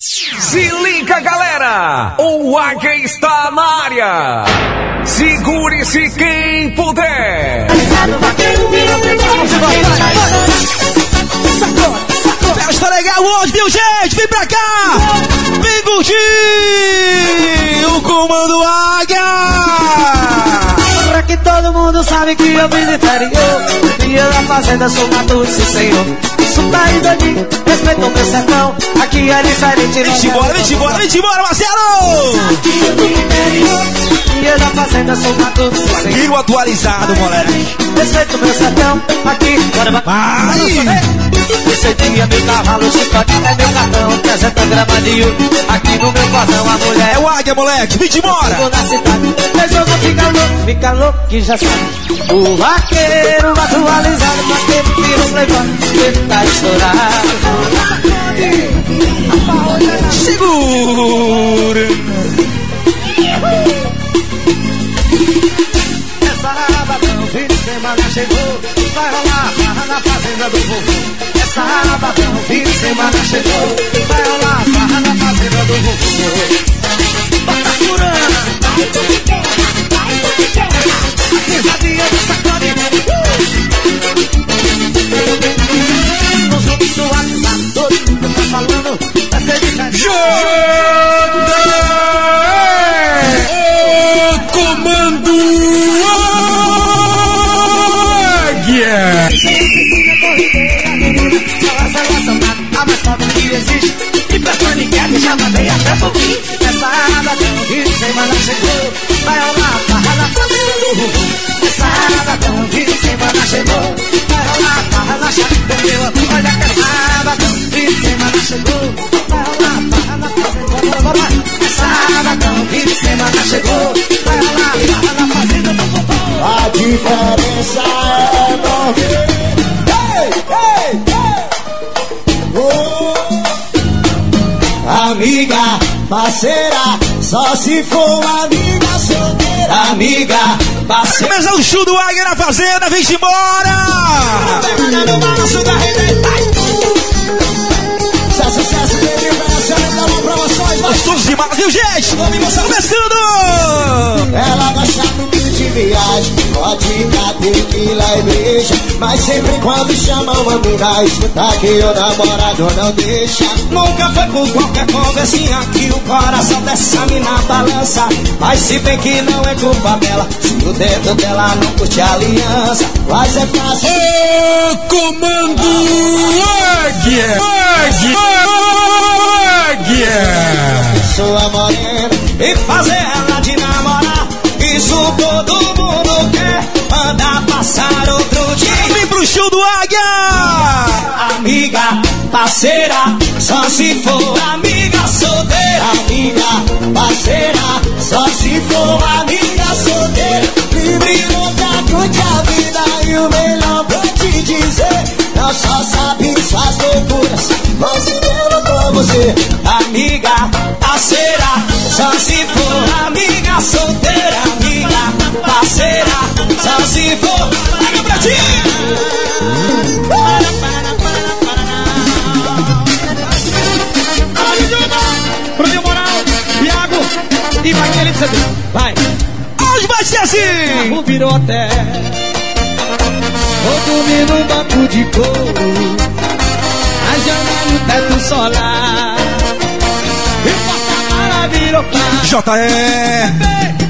Se liga, galera! O Águia está na área! Segure-se quem puder! Festa legal hoje, viu, gente? Vem pra cá! Vem curtir o Comando Águia! Pra que todo mundo sabe que eu vim do interior Dia da fazenda, sou mato, sim senhor Isso tá Dani, respeita o meu sertão. Aqui é diferente Vem embora, vem embora, vem embora, Marcelo! Dia da fazenda, sou mato, sim senhor Ligo atualizado, moleque. Respeita o meu sertão. Aqui, bora Vai! Esse dia meu cavalo, chicote é meu cartão. 300 gramas de ouro Aqui no meu cordão a mulher. É o Águia, moleque, vem embora! Vou na cidade, meu jogo fica louco, fica louco que já sabe. O vaqueiro atualizado, vaqueiro tira um playboy, ele tá estourado. Segura! Essa rabadão, fim de semana chegou, vai rolar farra na fazenda do vovô. Essa rabadão, fim de semana chegou, vai rolar farra na fazenda do vovô. Bota furando, risadinha do sacode. Todo tá falando, diferente. O Comando Águia! A E pra paniquete já até Essa rabadão que de semana chegou Vai rolar farra na fazenda do Rabadão que de semana chegou Vai rolar farra na chave do meu Olha que essa rabadão que de semana chegou Vai rolar farra na fazenda Bora, bora, bora Essa rabadão que de semana chegou Vai rolar farra na fazenda do Ruvu A diferença é morrer. Ei, ei, ei. Amiga, parceira, só se for amiga. Amiga, parceira. Começar o show do Águia na fazenda, vem embora! Balanço da rede. Isso é sucesso, dá uma promoções, vai. Gostoso demais, viu, gente? Começando! Ela gosta muito de viagem, vodka, tequila e breja. Mas sempre quando chama uma mina, escuta que o namorado não deixa. Nunca foi por qualquer conversinha que o coração dessa mina balança. Mas se bem que não é culpa dela, se o dedo dela não curte a aliança. Mas é fácil. O Comando Águia! Águia! Sua morena e fazer ela de namorar. Isso todo mundo quer. Manda passar outro dia. Vem pro show do Águia! Amiga, parceira, só se for amiga solteira. Amiga, parceira, só se for amiga solteira. Livre louca, curte a vida e o melhor pra te dizer. Não só sabe suas loucuras, mas eu com você. Amiga, parceira, só se for amiga solteira. Amiga, parceira, só se for. Pega pra ti! Meu moral, Iago e vai querer dizer Vai, Hoje vai ser assim! o virou até Vou dormir num banco de couro Janela no teto solar E porta-mala virou pá JE!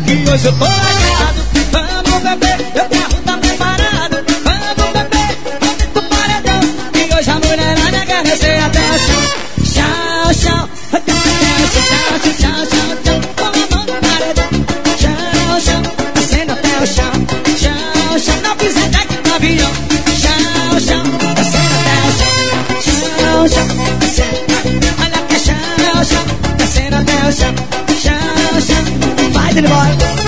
Que hoje eu tô largado Vamos beber, eu carro tá preparado Vamos beber, vamos pro paredão E hoje a mulherada quer descer até o chão Chão, chão Chão, chão Descendo Olha que é chão, chão Descendo até o chão Chão, chão Vai, Danny Boy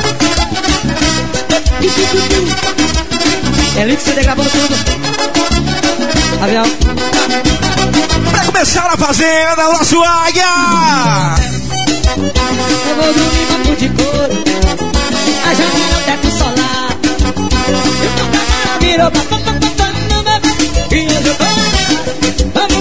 É Link CD gravando tudo. Avião. Pra começar na fazenda, o nosso Águia! Eu vou dormir banco de couro. A janela teto solar. E o virou pam, pam, vamos beber. E hoje eu tô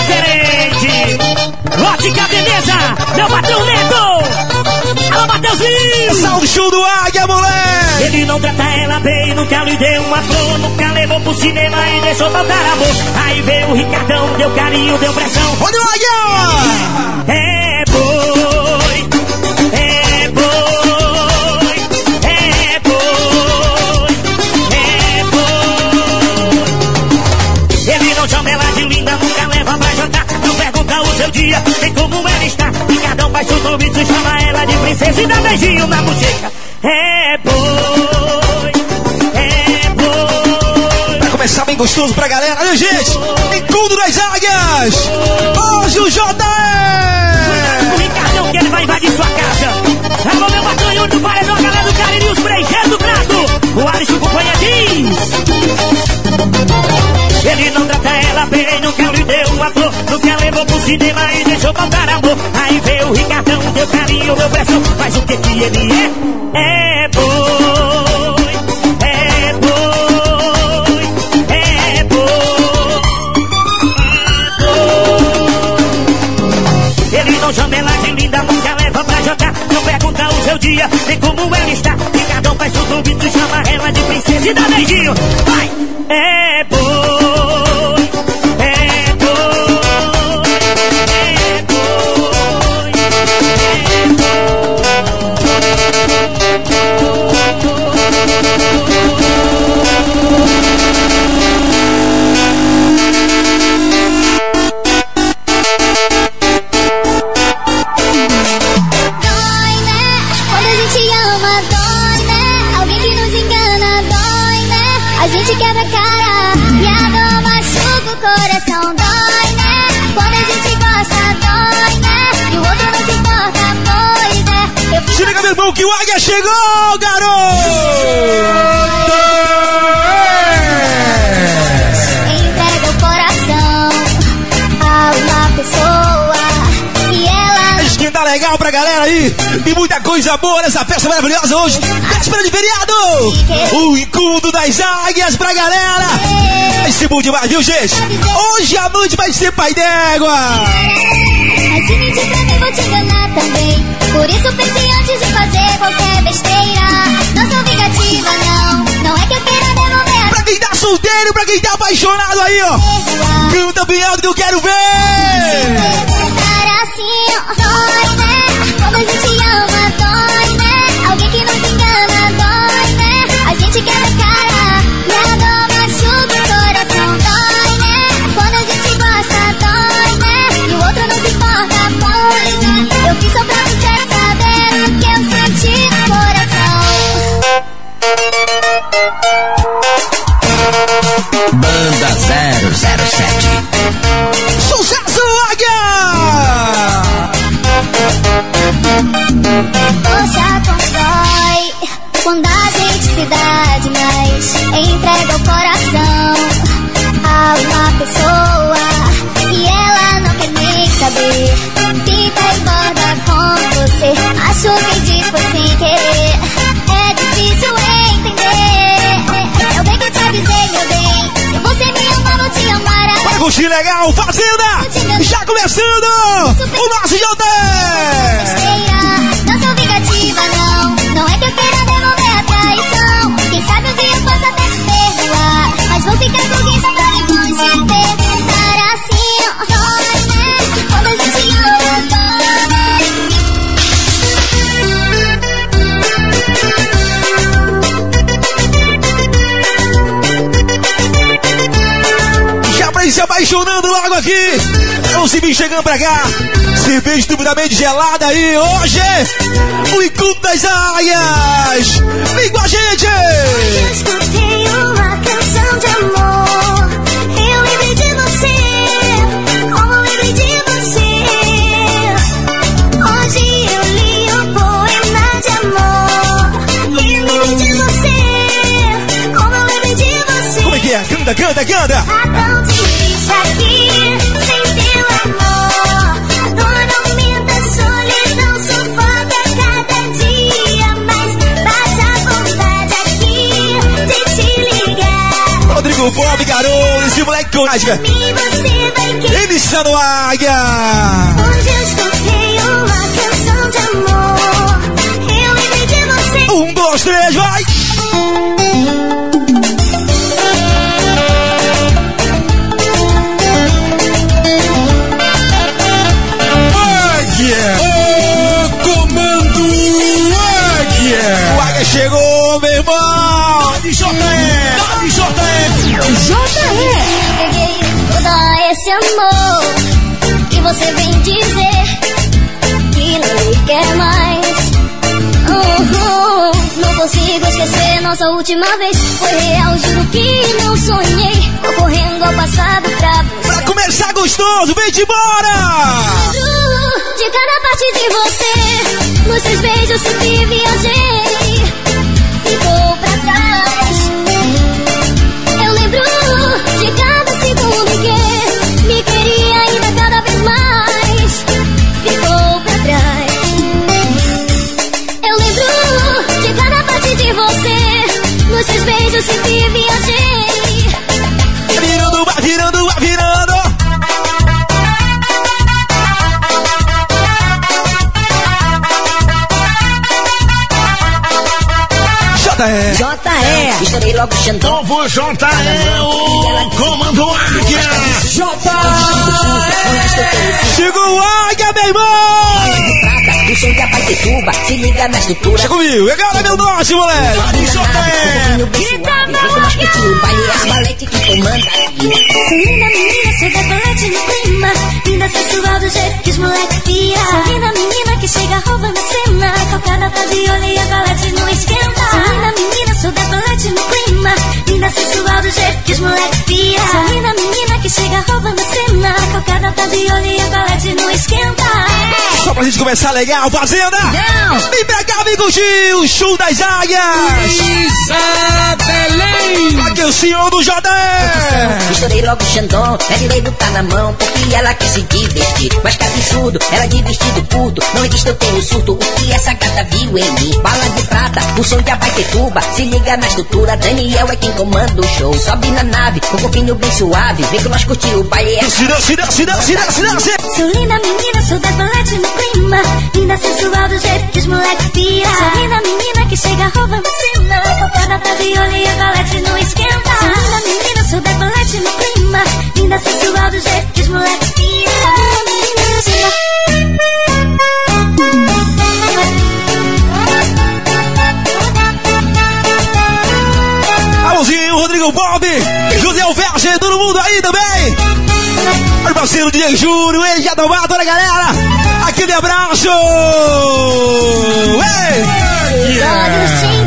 diferente. Ótica Beleza, meu patrão Neto. Alô, Mateuzinho. Salve show do Águia, moleque. Ele não trata ela bem, nunca lhe deu uma flor, nunca levou pro cinema e deixou faltar amor. Aí veio o Ricardão, deu carinho, deu pressão. Olha o Águia. É dia, como ela está. Ricardão faz tudo isso, chama ela de princesa e dá beijinho na bochecha. É boi, é boi. Pra começar bem gostoso pra galera. Olha, gente. Encontro das Águias. Hoje o O JE. Ricardão que ele vai invadir sua casa. Alô, meu patrão do Paredão, a galera do Cariri, os brejeiro do Prato. O Alisson Companhia diz. Ele não trata ela bem, lhe levou pro cinema e deixou faltar amor. Aí veio o Ricardão, deu carinho, deu pressão. Mas o que que ele é? É boi. É boi. É boi. Ele não chama ela de linda, nunca leva pra jantar. Não pergunta o seu dia, nem como ela está. Ricardão faz tudo bicho, chama ela de princesa e dá beijinho. Vai! Liga, meu irmão, que o Águia chegou, garoto. entrega o coração a uma pessoa e ela Esquenta legal pra galera aí. E muita coisa boa nessa festa maravilhosa hoje. Véspera de feriado. O encontro das águias pra galera. Vai ser bom demais, viu, gente? Hoje a noite vai ser pai d'égua. Mas se mentir pra mim, vou te enganar também. Por isso pense antes de fazer qualquer besteira. Não sou vingativa, não. Não é que eu queira devolver a Pra quem tá solteiro, pra quem tá apaixonado aí, ó. Canta bem alto que eu quero ver. Assim, dói, né? Quando a gente ama, dói, né? Alguém que nos engana, dói, né? A gente quebra a cara Banda 007. Sucesso, Águia! Curtir legal, Fazenda! Já começando o nosso! Apaixonando logo aqui. É o Civil chegando pra cá. Cerveja estupidamente gelada aí. Hoje, o encontro das águias. Vem com a gente. Eu escutei uma canção de amor. Eu lembrei de você, como eu lembrei de você. Hoje eu li um poema de amor. Eu lembrei de você, como eu lembrei de você. Como é que é? Canta, canta, canta. Mim você vai querer. Iniciando a Águia. Hoje eu escutei uma canção de amor. Eu lembrei de você. Um, dois, três, vai. Esse amor que você vem dizer que não me quer mais. Uhum. Não consigo esquecer nossa última vez. Foi real, juro que não sonhei. Vou correndo ao passado pra Pra começar gostoso, vem-te embora. De cada parte de você, nos seus beijos sempre viajei. Ficou pra trás. Eu lembro de cada segundo que me queria ainda cada vez mais. Ficou pra trás. Eu lembro de cada parte de você, nos seus beijos sempre viajei. JE. J.E. Estourei logo o Xandão. Novo JE, o comando Águia! Chegou o Águia, meu irmão. O som de Abaitetuba, se liga na estrutura. Chega comigo, agora meu norte, moleque. Grita, meu o baile é as maletes que comanda linda menina, sou decolete no clima Linda sensual do jeito que os moleques pia Sou linda menina chega roubando a cena. Cocada tá de olho e a colete não esquenta. Sou linda menina, sou decolete no clima. Linda sensual do jeito que os moleques pia. Sou linda menina que chega roubando a cena. Cocada tá de olho e a colete não esquenta. Só pra gente começar legal, fazenda. Vem pra cá, vem curtir o show das águias. Isabelém! Aqui é o senhor do JE. Estourei logo o Xandão, revirei botar na mão, porque ela quis se divertir. Mas que absurdo, ela de vestido curto, não existe eu tenho surto. O que essa gata viu em mim? Bala de prata, o som de Abaitetuba, se liga na estrutura. Daniel é quem comanda o show. Sobe na nave, com um pouquinho bem suave, vem que nós curtir o baile. É desce, desce. Sou linda menina, sou decolete no clima Linda sensual do jeito que os moleques pia Sou linda menina que chega roubando a cena Cocada tá de olho e a colete não esquenta Sou linda menina, sou decolete no clima Linda sensual do jeito que os moleques chega Alôzinho, Rodrigo Bob, José Alverge, todo mundo aí também. Meu parceiro DJ Júnior, ele já tomou toda a galera. Aquele abraço. Ei! Entregavam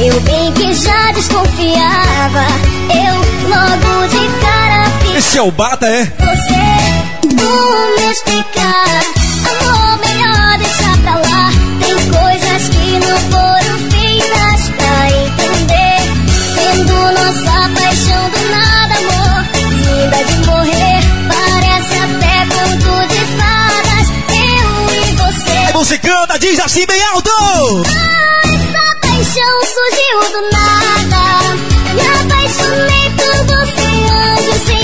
Eu bem que já desconfiava. Eu logo de cara fiz Esse é o Bata, é? você Como me explicar. Amor, melhor deixar pra lá. Tem coisas que não foram feitas pra entender. Vendo nossa paixão do nada, amor. Linda de morrer Parece até conto de fadas. Eu e você. Você canta, diz assim bem alto. essa paixão surgiu do nada. Me apaixonei por você, anjo sem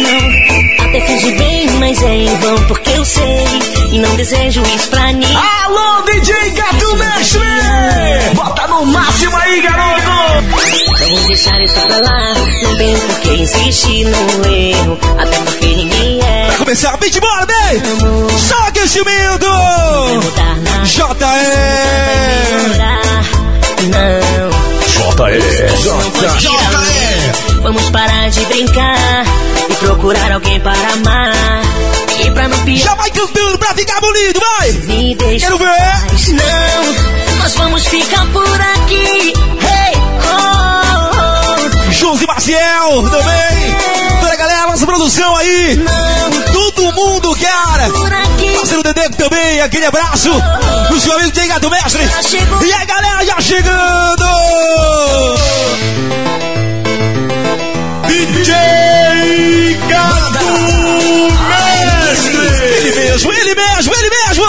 não. Até finge bem, mas é em vão, porque eu sei. E não desejo isso pra ninguém. Alô, DJ Gato Mestre! Bota no máximo aí, garoto! Vamos deixar isso pra lá. Não tem por que insistir no erro. Até porque ninguém é. Vai começar, vem-te embora, bem. Só. Vai mudar nada. JE. Melhorar. Não. Vamos parar de brincar e procurar alguém para amar. E pra não pior. Já vai cantando pra ficar bonito, vai! Me deixa Quero ver! mais. Não, nós vamos ficar por aqui. Hey, oh, oh, Josi Maciel também! Toda a galera, nossa produção aí! não, Todo mundo, cara! Parceiro Dedeco também, aquele abraço! O seu amigo Diego Gato Mestre! E a galera já chegando! DJ Gato Mestre! Ele mesmo, ele mesmo, ele mesmo!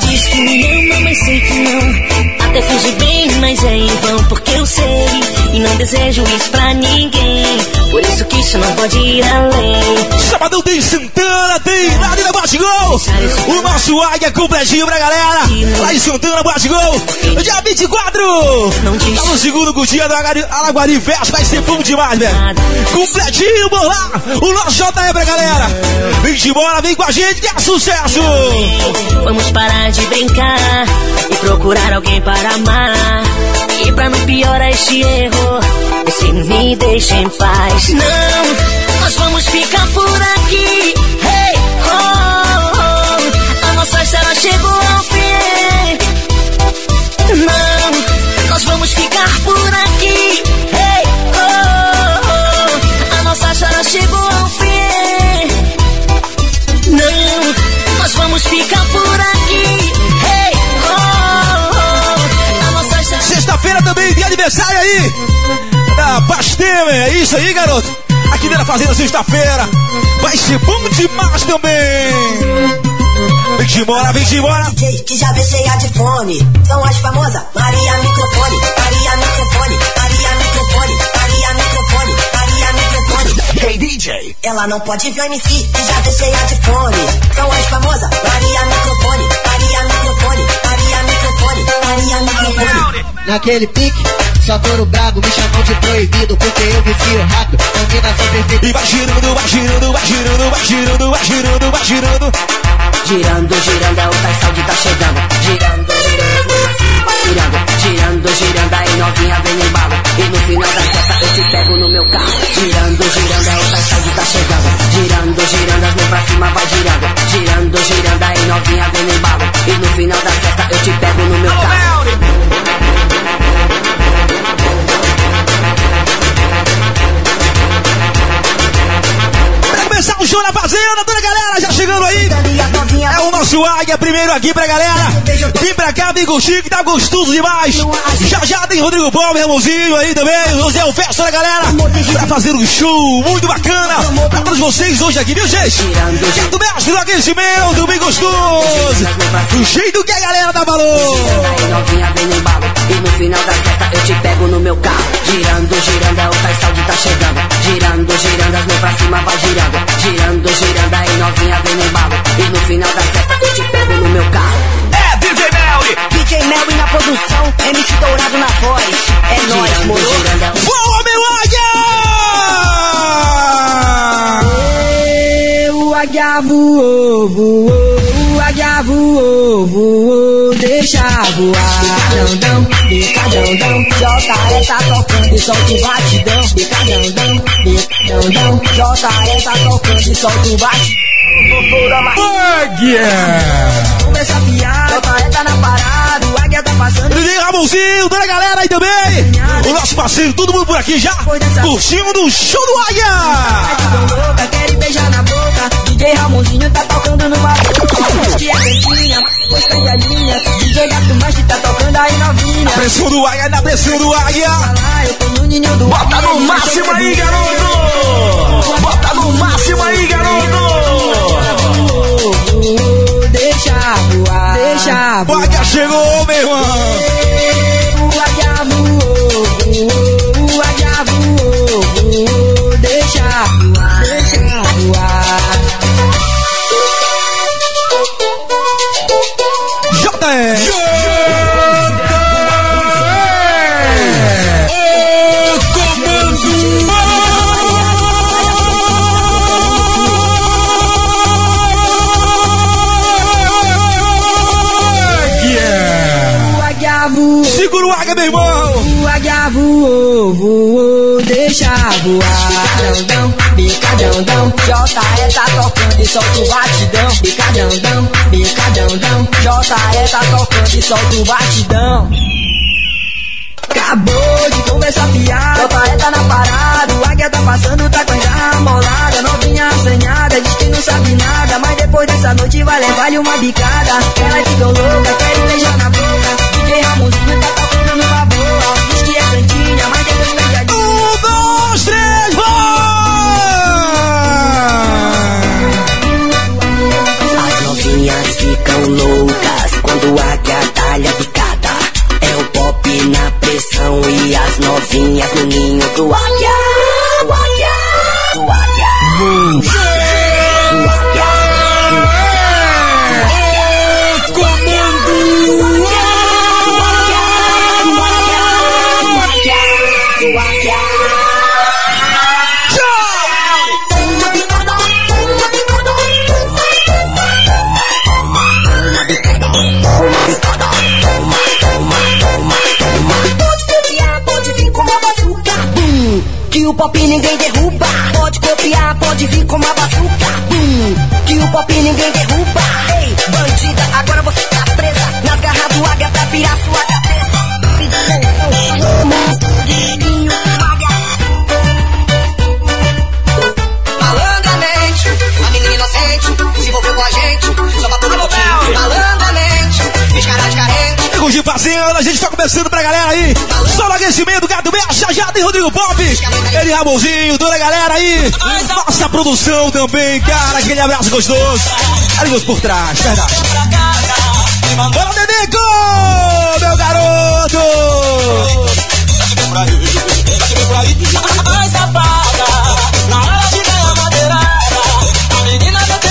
Diz que me ama, mas sei que não. Até finge bem, mas é em vão, porque eu sei. E não desejo isso pra ninguém. Por isso que isso não pode ir além. Sabadão tem Santana, tem Marina Bate Gol. O nosso águia completinho pra galera. Lá em Santana Bate Gol. Dia 24. Tá no segundo curtia do Alaguari Fest. Vai ser bom demais, velho. Completinho, vamos lá. O nosso JE pra galera. Vem de bola, vem com a gente que é sucesso. Vamos parar de brincar e procurar alguém para amar. E pra não piorar este erro, se me deixa em paz. Não, nós vamos ficar por aqui. Hey, oh, oh, a nossa história chegou ao fim. Não, nós vamos ficar por aqui. Hey, oh, oh, a nossa história chegou ao fim. Não, nós vamos ficar por aqui. Aniversário aí. Da Pasteme. É isso aí, garoto. Aqui da Fazenda, sexta-feira. Vai ser bom demais também. Vem de embora, vem de embora. DJ que já vê cheia de fome. São as famosas Maria Microfone, Maria Microfone, Maria Microfone, Maria Microfone, Maria Microfone. Hey DJ, Ela não pode ver o MC que já vê cheia de fome. São as famosas Maria Microfone, Maria Microfone, Maria Microfone, Maria Microfone. Naquele pique, só touro brabo me chamam de proibido porque eu vicio rápido. Combinação perfeita. E vai girando, vai girando, vai girando, vai girando, vai girando, vai girando. Girando, girando, é o Tais Saúde tá chegando. Girando, girando, vai girando. Girando, girando, aí novinha vem no embalo. E no final da festa eu te pego no meu carro. Girando, girando, é o Tais Saúde tá chegando. Girando, girando, as mãos pra cima vai girando. Girando, girando, aí novinha vem no embalo. E no final da festa eu te pego no meu carro. Pra começar o show na Fazenda, toda a galera já chegando aí. É o nosso águia primeiro aqui pra galera. Vem pra cá, curtir que tá gostoso demais. Já já tem Rodrigo Paulo, meu irmãozinho aí também. O Zé o Festa da galera. Pra fazer um show muito bacana. Pra todos vocês hoje aqui, viu, gente? Jeito mestre do aquecimento, bem gostoso. Do jeito que a galera dá valor. Novinha vem no embalo E no final da festa eu te pego no meu carro Girando, girando, é o Saúde tá chegando Girando, girando, as mãos pra cima vai girando Girando, girando, aí novinha vem no embalo E no final da festa eu te pego no meu carro é DJ Melly. DJ Melvin na produção, MC Dourado na voz É nóis, moro? Boa, meu águia! O águia voou, voou, o águia voou, voou, deixa voar. Bicadão, bicadão, JE tá tocando e solta o batidão. Bicadão, bicadão, JE tá tocando e solta o batidão. Começa a piar, tá na parada, o águia tá passando. DJ Ramonzinho, a galera aí também. O nosso parceiro, todo mundo por aqui já. Curtindo o show do águia. querem beijar na boca. DJ Ramonzinho tá tocando no bagulho. Que é beijinha, pois perde a linha. DJ Gato Macho tá tocando aí novinha. Pressão do águia, na pressão do águia. Do Bota águia, no máximo aí, garoto. Bota no máximo aí, garoto. Voar. águia chegou, meu irmão. Irmão. O águia voou, voou, deixa voar. Bicadão, bicadão, J.E. tá tocando e solta o batidão. Bicadão, bicadão, J.E. tá tocando e solta o batidão. Acabou de conversar fiado, J.E. tá na parada, o águia tá passando, tá com a molada, novinha assanhada, diz que não sabe nada, mas depois dessa noite vai levar-lhe uma bicada. Ela ficou louca, quer beijar na boca, DJ Ramonzinho tá as novinhas no ninho do águia. Pop ninguém derruba. Pode copiar, pode vir com uma bazuca. Bum, que o pop ninguém derruba. Ei, bandida, agora você tá presa. Nas garras do águia pra pirar sua de Fazenda, a gente tá começando pra galera aí. Só no aquecimento, Gato Bel, Jajada e Rodrigo Pop. Ele Ramonzinho, toda a galera aí. Nossa produção também, cara. Aquele abraço gostoso. Amigos por trás, verdade. Bora, Dedeco, meu garoto.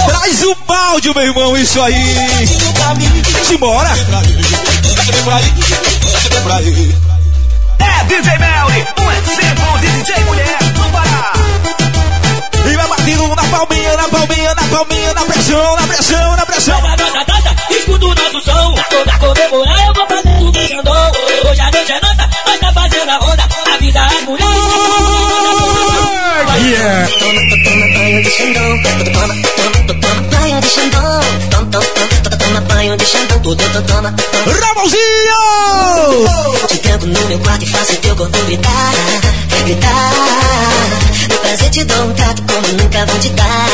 Traz o balde, meu irmão, isso aí. Vamos embora. É DJ Melly, um exemplo de DJ mulher do Pará. E vai batendo na palminha, na palminha, na palminha, na pressão, na pressão, na pressão. Dança, dança, dança, escuta o nosso som. Pra comemorar eu vou fazer tudo Xandão. Hoje a noite é nossa, nós tá fazendo a onda. Avisa as mulheres. Yeah. Toma banho de Xandão, toma, toma, toma banho de Xandão, toma, toma, toma banho de Xandão, tudo toma, toma. Ramonzinho! Te tranco no meu quarto e faço teu corpo gritar, gritar. No prazer te dou um trato como nunca vou te dar,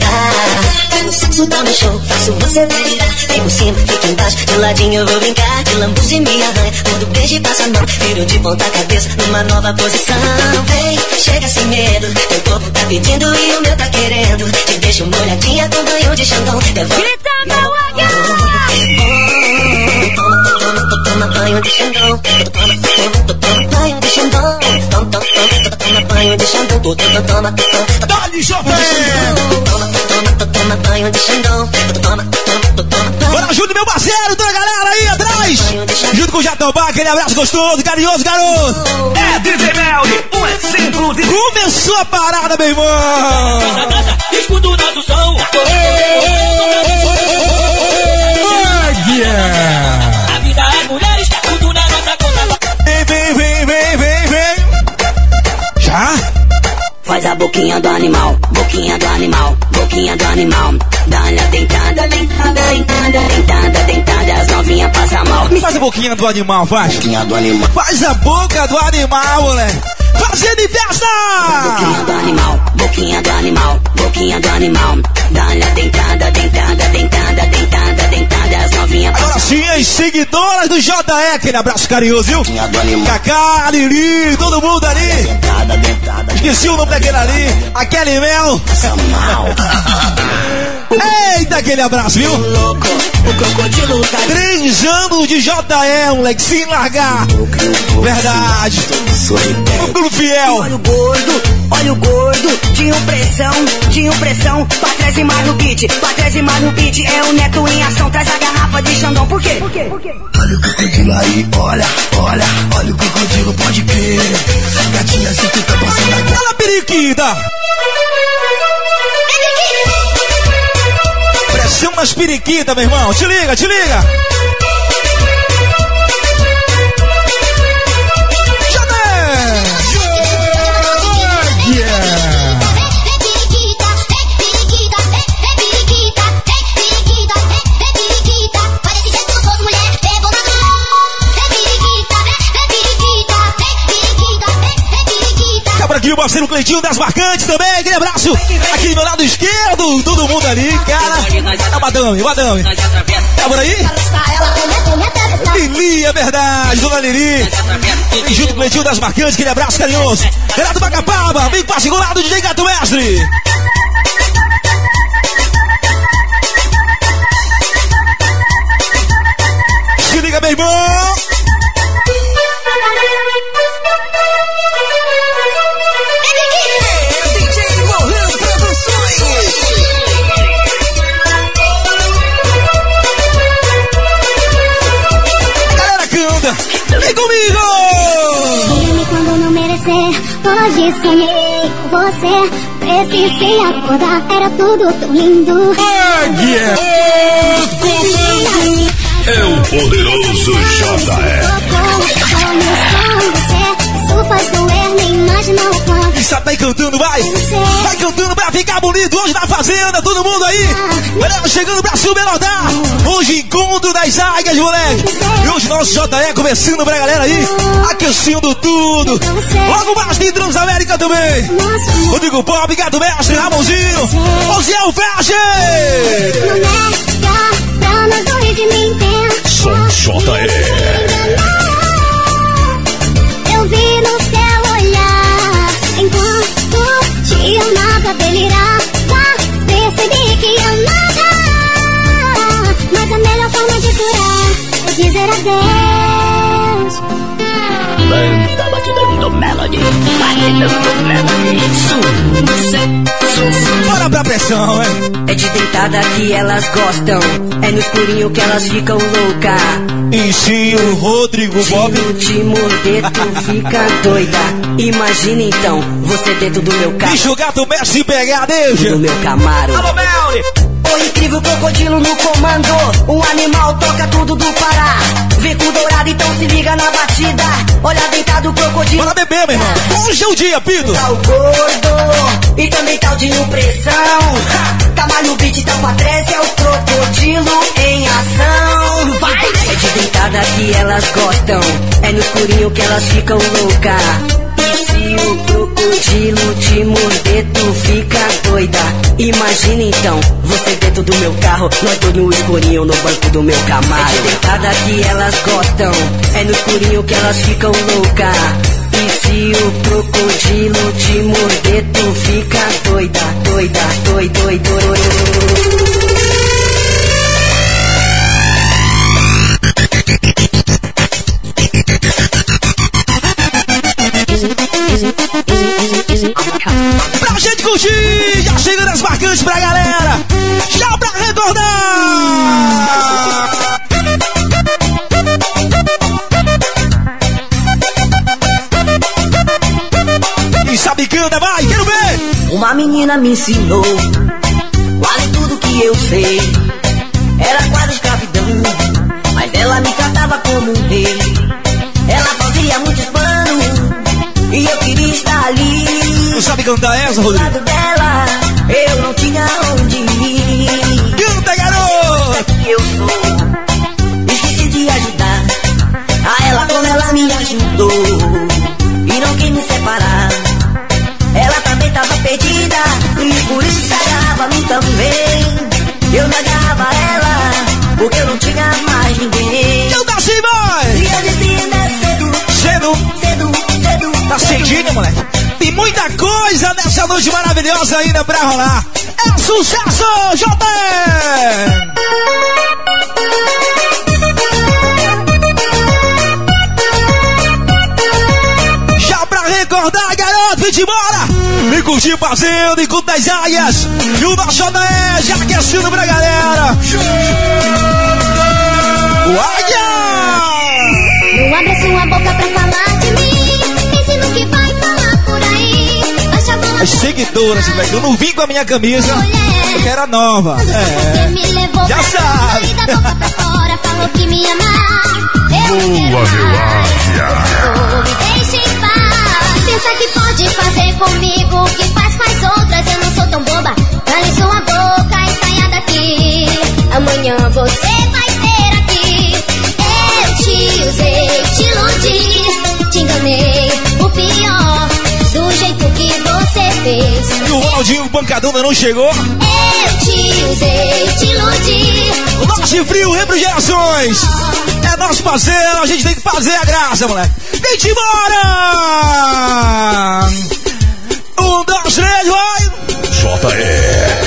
dar. No sexo dá meu show, faço você delirar. Vem por cima, fica embaixo, de ladinho eu vou brincar. De lambuze me arranha, quando beijo e passa a mão. Viro de ponta cabeça, numa nova posição. Vem, chega sem medo, teu corpo tá pedindo e o meu tá querendo. Te deixo molhadinha com banho de Xandão. Devolve. Grita, meu águia! Toma, toma, toma banho de Xandão. Toma, toma, toma banho de Xandão. Toma, toma, toma banho de Xandão. Toma, toma, toma jovem! Toma, toma, toma banho de Xandão. Toma, toma, toma banho. Bora, ajuda meu parceiro, toda a galera aí atrás! Junto com o Jatobá, aquele abraço gostoso, carinhoso, garoto! É DJ Melly, um exemplo de Começou a parada, meu irmão! Dança, dança, escuta o nosso som. Águia! Já? Faz a boquinha do animal, boquinha do animal, boquinha do animal. Dá-lhe a dentada, dentada, dentada, dentada, dentada. As novinhas passam mal. Faz a boquinha do animal, faz! Boquinha do animal. Faz a boca do animal, moleque! Fazendo festa! Boquinha do animal, boquinha do animal, boquinha do animal. Dá-lhe a dentada, dentada, dentada, dentada, dentada. As novinhas Agora passam sim, as seguidoras do JE, aquele abraço carinhoso, viu? Boquinha do animal. Cacá, Lili, todo mundo ali! Dentada, dentada, Esqueci o nome daquele ali, aquele mel. passa mal. Eita, aquele abraço, viu? Louco, o crocodilo Três anos de JE, moleque, sem largar. Verdade. O Bruno Fiel. Olha o gordo, olha o gordo, tinha pressão, tinha pressão, pra trás e mais no beat, pra trás e mais no beat, é o neto em ação, traz a garrafa de Xandão, por quê? Por quê? Por quê? Olha o crocodilo aí, olha, olha, olha o crocodilo, pode crer. Gatinha, se tu tá passando agora. Fala, periquita. Pressão nas periquitas, meu irmão. Te liga, te liga. Parceiro Cleitinho das Marcantes também. Aquele abraço aqui do meu lado esquerdo. Todo mundo ali, cara. É o Madame, o Madame. Tá por aí? Lili, é verdade, dona Lili. E junto com o Cleitinho das Marcantes, aquele abraço carinhoso. Renato Bacapaba, vem particular do DJ Gato Mestre. Se liga, meu irmão. Sonhei com você. Precisei acordar. Era tudo tão lindo. Águia. É o poderoso JR. Isso faz doer, nem imagina o quanto. E vai cantando, vai. Ficar bonito hoje na fazenda. Todo mundo aí. Galera chegando pra subir melodar. Hoje encontro das águias, moleque. E hoje nosso JE começando pra galera aí. Aquecendo tudo. Logo mais tem Transamérica também. Rodrigo Pop, Gato Mestre, Ramonzinho. Osiel Feche. Não nega amava delirar. Já percebi que amava, mas a melhor forma de curar é dizer adeus. Banda Batidão Melody. Melody. Bora pra pressão, hein? É de deitada que elas gostam. É no escurinho que elas ficam louca. E se o Rodrigo Bob. Se eu te morder, tu fica doida. Imagina então, você dentro do meu carro, Bicho gato pegar, do deixa. meu Camaro. Alô, Melly. O incrível crocodilo no comando. Um animal toca tudo do Pará. Vem com dourado, então se liga na batida. Olha deitado o crocodilo. Bora beber, meu irmão. Hoje é o dia, Pido. Tá o gordo e também tá o de pressão. Ha! Tá mais no beat, tá pra trás, é o crocodilo em ação. Vai! É de deitada que elas gostam, é no escurinho que elas ficam louca. O crocodilo te morder, tu fica doida. Imagina então, você dentro do meu carro, nós dois no escurinho no banco do meu Camaro. É de deitada que elas gostam, é no escurinho que elas ficam louca. E se o crocodilo te morder, tu fica doida, doida, doida, doida. Pra gente curtir, já chega nas marcantes pra galera. Já pra recordar. E sabe canta, vai, quero ver. Uma menina me ensinou quase tudo que eu sei. Era quase escravidão, mas ela me tratava como um rei. Ela fazia muitos planos e eu queria estar ali. Sabe cantar essa, Do Rodrigo? lado dela, eu não tinha onde ir. Canta, garoto. que eu sou. Esqueci de ajudar a ela como ela me ajudou. E não quis me separar. Ela também tava perdida e por isso se agarrava a mim também. Eu me agarrava ela porque eu não tinha mais ninguém. Canta assim, vai. E eu dizia, né, cedo, Cedo. cedo, cedo. Tá cedinho, moleque. Tem muita coisa nessa noite maravilhosa ainda pra rolar. É sucesso, Jovem! Já pra recordar, garoto, vem embora! Me curtir fazendo enquanto das águias. E o nosso Jovem já aquecendo pra galera. O! Não abre sua boca pra falar de mim. Pense no que vai As seguidoras, velho, eu não vim com a minha camisa. mulher. Eu quero a nova. Você É. me levou Já pra sabe. Da boca pra fora falou que me amar. Eu não quero Boa, meu águia. Me deixe em paz. Pensa que pode fazer comigo o que faz com as outras. Eu não sou tão boba. Cale sua boca e saia daqui. Amanhã você vai ter aqui. Eu te usei, te iludi, te enganei. O pior, do jeito que fez. E o Ronaldinho Bancadona não chegou. Eu te usei, te iludi. O Norte Frio, Refrigerações. É nosso parceiro, a gente tem que fazer a graça, moleque. Vem-te embora! Um, dois, três, vai! JE.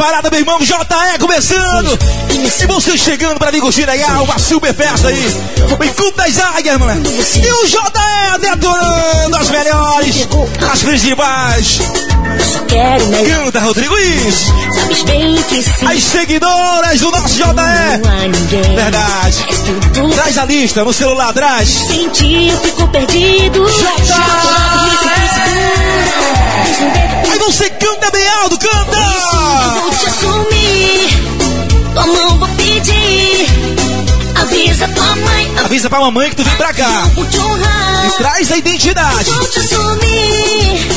Parada, meu irmão, JE começando! E você chegando pra me curtir legal, uma super festa aí! O encontro das águias, moleque! E o JE detonando as melhores, as principais! Melhor. Canta, Rodrigo sim. As seguidoras do nosso JE! Verdade! Tudo Traz a lista no celular atrás! Sem ti eu fico perdido. Jota! Aí você canta bem alto, canta! Vou te assumir. Tua mão vou pedir. Avisa tua mãe. Avisa pra mamãe que tu vem pra cá! Vou te honrar. E traz a identidade! Vou te assumir.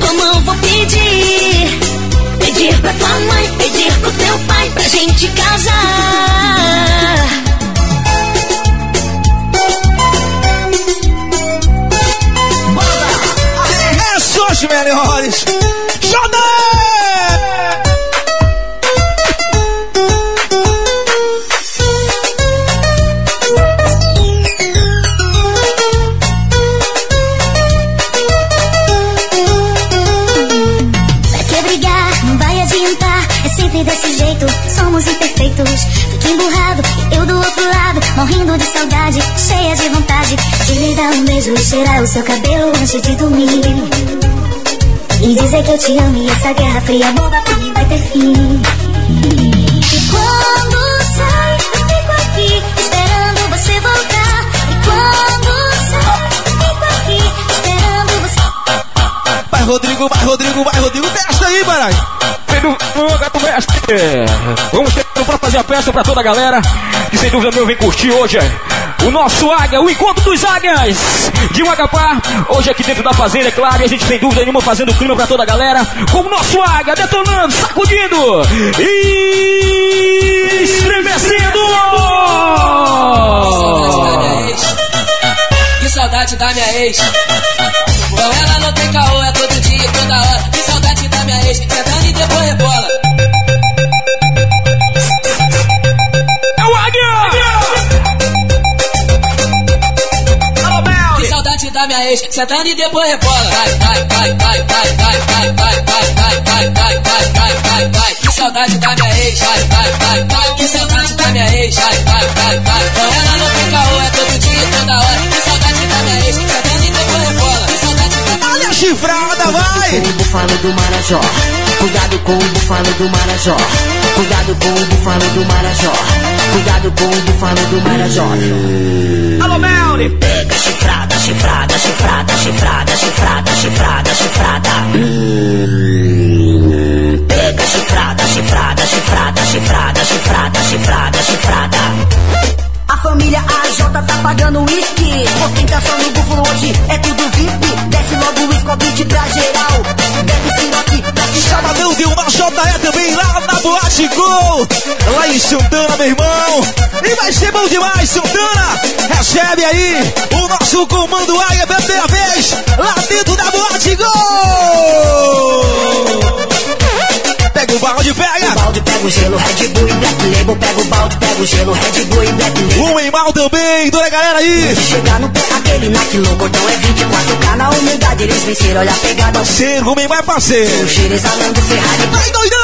Tua mão vou pedir. Pedir pra tua mãe, pedir pro teu pai pra gente casar. É sempre desse jeito, somos imperfeitos. Fica emburrado, e eu do outro lado, morrendo de saudade, cheia de vontade. De lhe dar um beijo. E cheirar o seu cabelo antes de dormir. E dizer que eu te amo e essa guerra fria boba pra mim vai ter fim. E quando sai, eu fico aqui, esperando você voltar. E quando sai, eu fico aqui, esperando você. Vai, Rodrigo, vai, Rodrigo, vai, Rodrigo, festa aí, baralho! Ô, Gato Mestre! Vamos chegando pra fazer a festa pra toda a galera que sem dúvida meu vem curtir hoje. O nosso Águia, o encontro dos Águias de Macapá. Hoje aqui dentro da fazenda, é claro, e a gente sem dúvida nenhuma fazendo clima pra toda a galera. Com o nosso Águia detonando, sacudindo e estremecendo! Que saudade da minha ex. Com ela não tem caô, é todo dia, toda hora. Que saudade da minha ex. Sentando e depois rebola. Da minha ex. Sentando e depois rebola. Vai, vai, vai, vai, vai, vai, vai, vai, vai, vai, vai, vai, vai, vai, vai, vai. Que saudade da minha ex. Vai, vai, vai, vai. Que saudade da minha ex. Vai, vai, vai, vai. Com ela não tem caô, é todo dia, toda hora. Que saudade da minha ex. Sentando e depois rebola. Que saudade da Olha a chifrada, vai! o bufalo do Marajó. Cuidado com o bufalo do Marajó. Cuidado com o bufalo do Marajó. Cuidado com o bufalo do Marajó. Alô, Melly! Pega chifrada, chifrada, chifrada, chifrada, chifrada, chifrada, chifrada. Pega chifrada, chifrada, chifrada, chifrada, chifrada, chifrada, chifrada. A família AJ tá pagando uísque. Ostentação no búfalo hoje é tudo VIP. Desce logo o escobite pra geral. Bebe siroque pra se Sabadão tem uma JE também lá na Boate Gol, lá em Santana, meu irmão. E vai ser bom demais, Santana. Recebe aí o nosso comando Águia pela primeira vez lá dentro da boate Gol! O balde, pega! O balde pega o gelo, Red Bull e Black Label. Pega o balde, pega o gelo, Red Bull e Black Label. O Eimal também, toda a galera aí! Se chegar no pé, aquele naque louco, então é 24K na humildade. Eles venceram, olha a pegada. Ser o Eimal é parceiro! O cheiro exalando Ferrari. Vai doidando!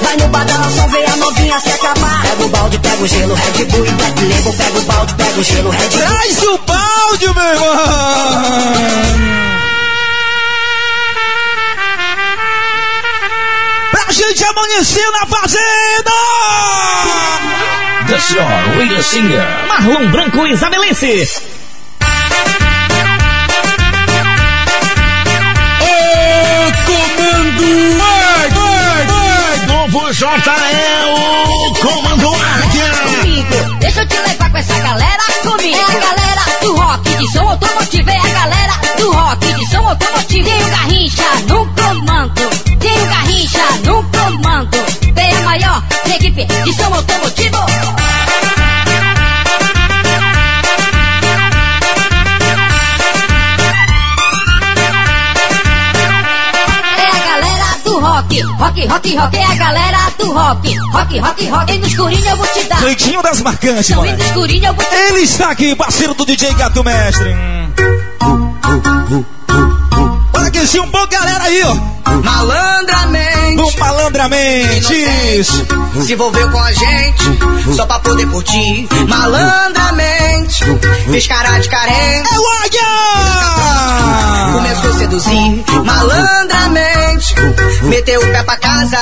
vai no badalação, vê a novinha se acamar. Pega o balde, pega o gelo, Red Bull e Black Label. Pega o balde, pega o gelo, Red Bull. Traz o balde, meu irmão! Pra gente amanhecer na fazenda! The Star Radio Singer. Marlon Branco e Isabelense. Comando Águia! Novo JL, Comando Águia! comigo. Deixa eu te levar com essa galera comigo. É a galera do rock de som automotivo. É a galera do rock de som automotivo. Tem o Garrincha no comando. Tem o Garrincha no comando. A maior equipe de som automotivo. Rock, rock, rock, é a galera do rock, rock, rock, rock. E no escurinho eu vou te dar. Cantinho das marcantes, Não, mano. no escurinho eu vou te Ele está aqui, parceiro do DJ Gato Mestre. Aquecer um pouco, galera aí, ó. Malandramente, Do Malandramente. Isso. se envolveu com a gente, só pra poder curtir. Malandramente, fez cara de carente. É o Águia! Começou a seduzir malandramente, meteu o pé pra casa,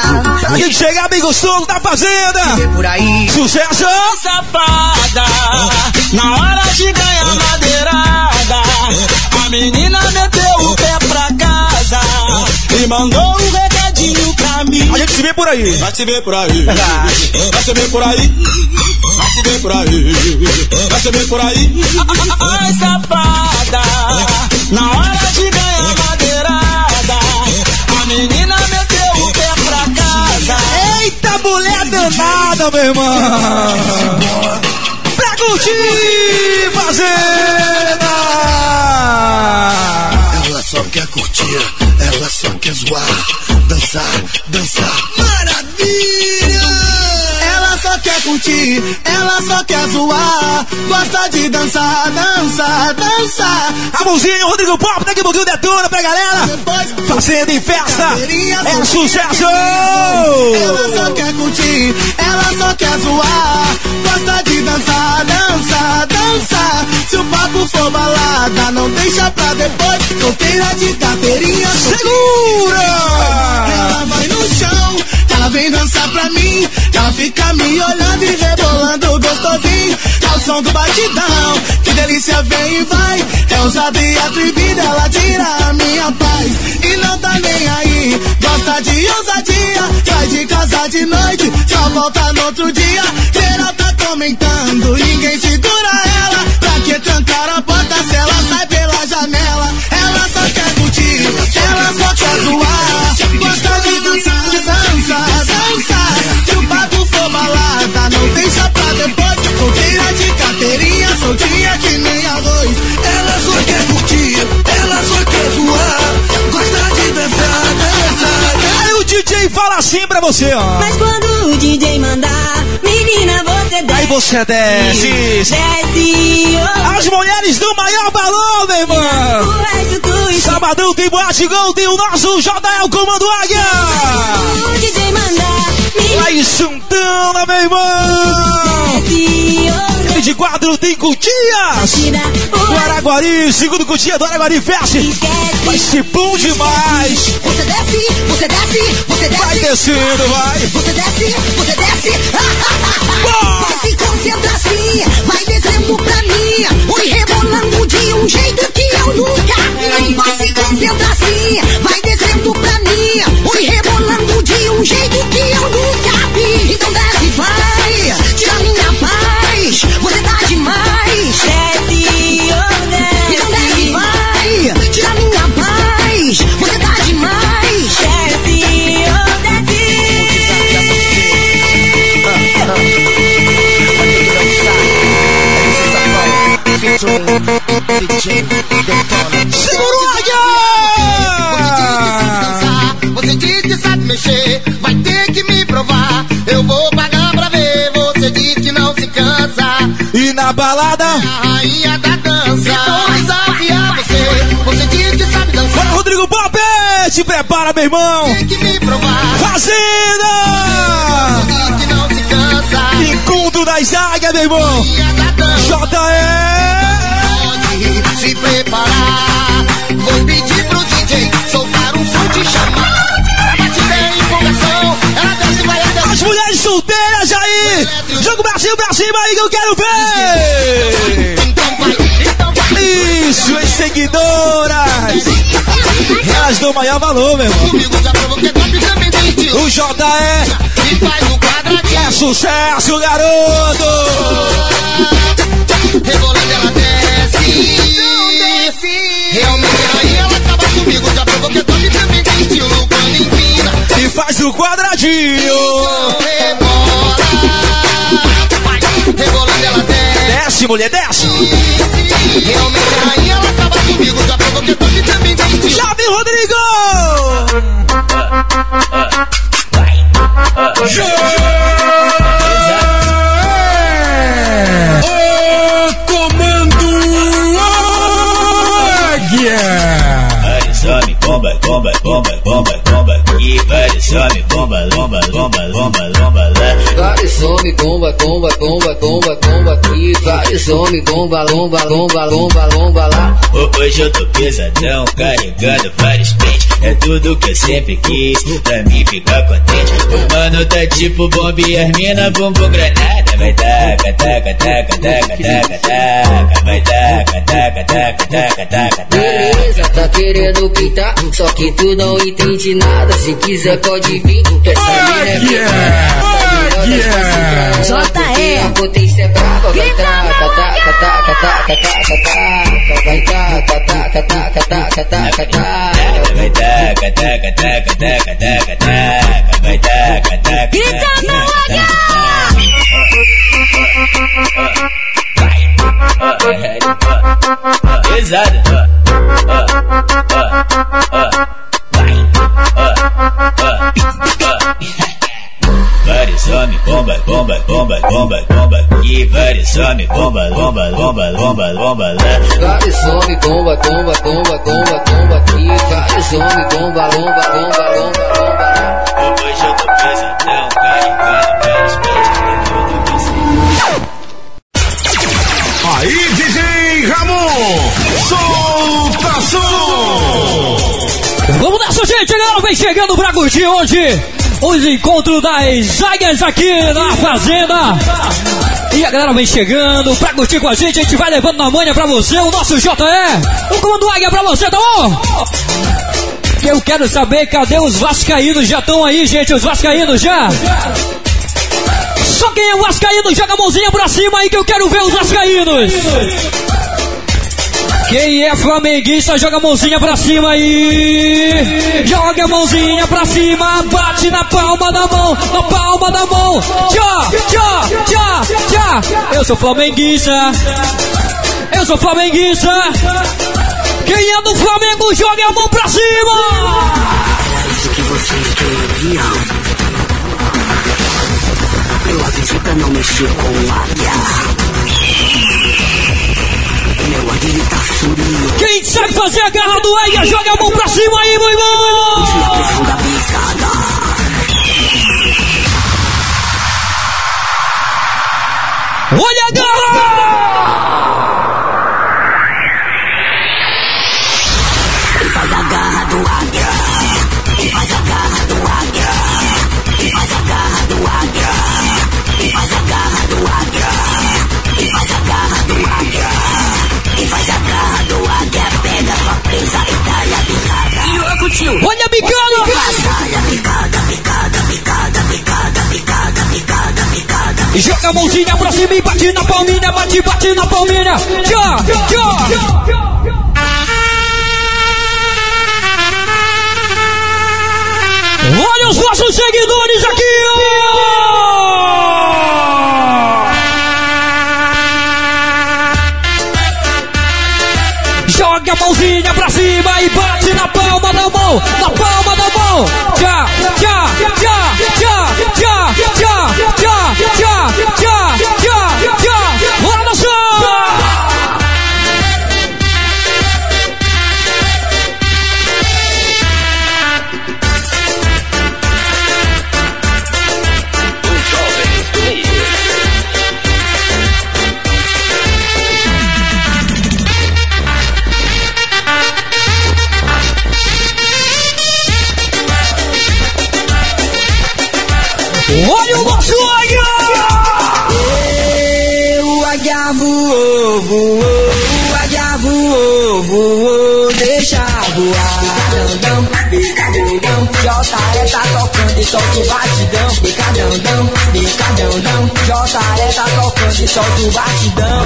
A gente chega, amigo solo da fazenda. por aí. Sucesso! Safada, na hora de ganhar madeirada, a menina meteu o pra e mandou um recadinho pra mim. A gente se vê por aí. Vai se ver por aí, vai se ver por aí, vai se ver por aí, vai se ver por aí. Ai, safada, na hora de ganhar madeirada, a menina meteu o pé pra casa. Eita, mulher danada, meu irmão! Pra curtir, fazenda! Ela só quer curtir, ela só quer zoar, dançar, dançar. Maravilha! Ela só quer curtir, ela só quer zoar, gosta de dançar, dançar, dançar. A mãozinha, Rodrigo Pop, daqui a pouquinho detona pra galera! Depois Fazenda em festa! É sucesso! Ela só quer curtir, ela só quer zoar. Gosta de dançar, dançar, dançar. Se o papo for balada, não deixa pra depois. Solteira de carteirinha, Segura! Ela vai no chão, vem dançar pra mim. Ela fica me olhando e rebolando gostosinho. Ao som do batidão, que delícia vem e vai. É ousada e atrevida, ela tira a minha paz. E não tá nem aí, gosta de ousadia. Sai de casa de noite, só volta no outro dia. Geral tá comentando, ninguém segura fala assim pra você, ó. Mas quando o DJ mandar, menina, você desce. Aí você desce. Desce, oh, As mulheres do maior balão, meu irmão! Sabadão tem boate gol, tem o nosso JL Comando Águia! O DJ mandar, menina, Lá em Santana, meu irmão! desce, de quadro tem Cutias. Guaraguari, segundo Cutia do Araguari Fest. Vai ser bom demais. Você desce, você desce, você desce. Vai descendo, vai. Você desce, você desce. Vai se concentrar assim, vai descendo pra mim. Oi, rebolando de um jeito que eu nunca. Vai se concentrar assim, vai descendo pra mim. Oi, rebolando de um jeito que eu nunca vi. Então desce. Você diz que sabe mexer, vai ter que me provar. Eu vou pagar pra ver. Você diz que não se cansa. E na balada, A rainha da dança. Então desafiar você. Você diz que sabe dançar. bora Rodrigo Pop! Se prepara, meu irmão! Tem que me provar. Fazenda! Diz que não se cansa. Encontro das águias, meu irmão! Rainha Bracinho pra cima aí que eu quero ver! Isso, as seguidoras! Elas dão maior valor, meu irmão! O JE é sucesso, garoto! Rebolando ela desce. Realmente aí ela acaba comigo. Já provoquei top, também tem estilo. Quando empina, E faz o quadradinho! então rebolando ela desce. Desce, mulher, desce! Realmente aí ela acaba comigo. Já provoquei top, também tem estilo. Chave, Rodrigo! O comando Águia. Bomba, bomba, bomba, bomba, E vários homens, bomba, lomba, lomba, lomba, lomba, lá. Vários homens, bomba, bomba, bomba, bomba, bomba aqui. Vários homens, bomba, lomba, lomba, lomba, lomba lá. Ho- Hoje eu tô pesadão, carregando vários pentes. É tudo que eu sempre quis, pra mim ficar contente. O mano tá tipo bomba e as mina bumbum granada. Vai taca, taca, taca, taca, taca, taca. Vai taca, taca, taca, taca, taca, taca. Beleza, tá querendo pintar, só que tu não entende nada. Se quiser pode vir, que essa mina é Águia. J.E. A potência brava, vai taca, taca, taca, taca, taca, taca. Vai taca, taca, taca, taca, taca, taca. Vai taca, taca, taca, taca, taca, taca. Vai taca, taca, Grita taca, águia! taca. Pesado. Homens, bomba, bomba, bomba, bomba, bomba. E vários homens, bomba, bomba, bomba, bomba, bomba, lá. Vários homens, bomba, bomba, bomba, bomba, bomba aqui. Vários homens, bomba, bomba, bomba, bomba, bomba. Hoje eu tô pesadão. Tudo que eu sei. Aí, DJ Ramon. Solta som. Vamos nessa, gente! Galera, vem chegando pra curtir hoje os encontros das águias aqui na Fazenda. E a galera vem chegando pra curtir com a gente. A gente vai levando na manha pra você o nosso JE. O comando águia pra você, tá bom? Eu quero saber cadê os vascaínos. Já estão aí, gente, os vascaínos já? Só quem é vascaíno, joga a mãozinha pra cima aí que eu quero ver os vascaínos. Quem é flamenguista, joga a mãozinha pra cima aí. Joga a mãozinha pra cima, bate na palma da mão, na palma da mão. Tchá, tchá, tchá, tchá. Eu sou flamenguista. Eu sou flamenguista. Quem é do Flamengo, joga a mão pra cima. Avisei pra não mexer com o Quem sabe fazer a garra do Águia, joga a mão pra cima aí, meu irmão. Olha a garra. partiu. Olha a picada bicada! Picada, picada, picada, picada, picada, picada, picada, picada. Joga a mãozinha pra cima e bate na palminha, bate, bate na palminha. Tchau, tchau, tchau. Olha os nossos seguidores aqui, ó! Joga a mãozinha pra cima e bate na mão, na palma da mão. Tchá, tchá, tchá, tchá, tchá, tchá, tchá, tchá, tchá, tchá, solta o batidão. Picadão, picadão, J.E. tá tocando e solta o batidão.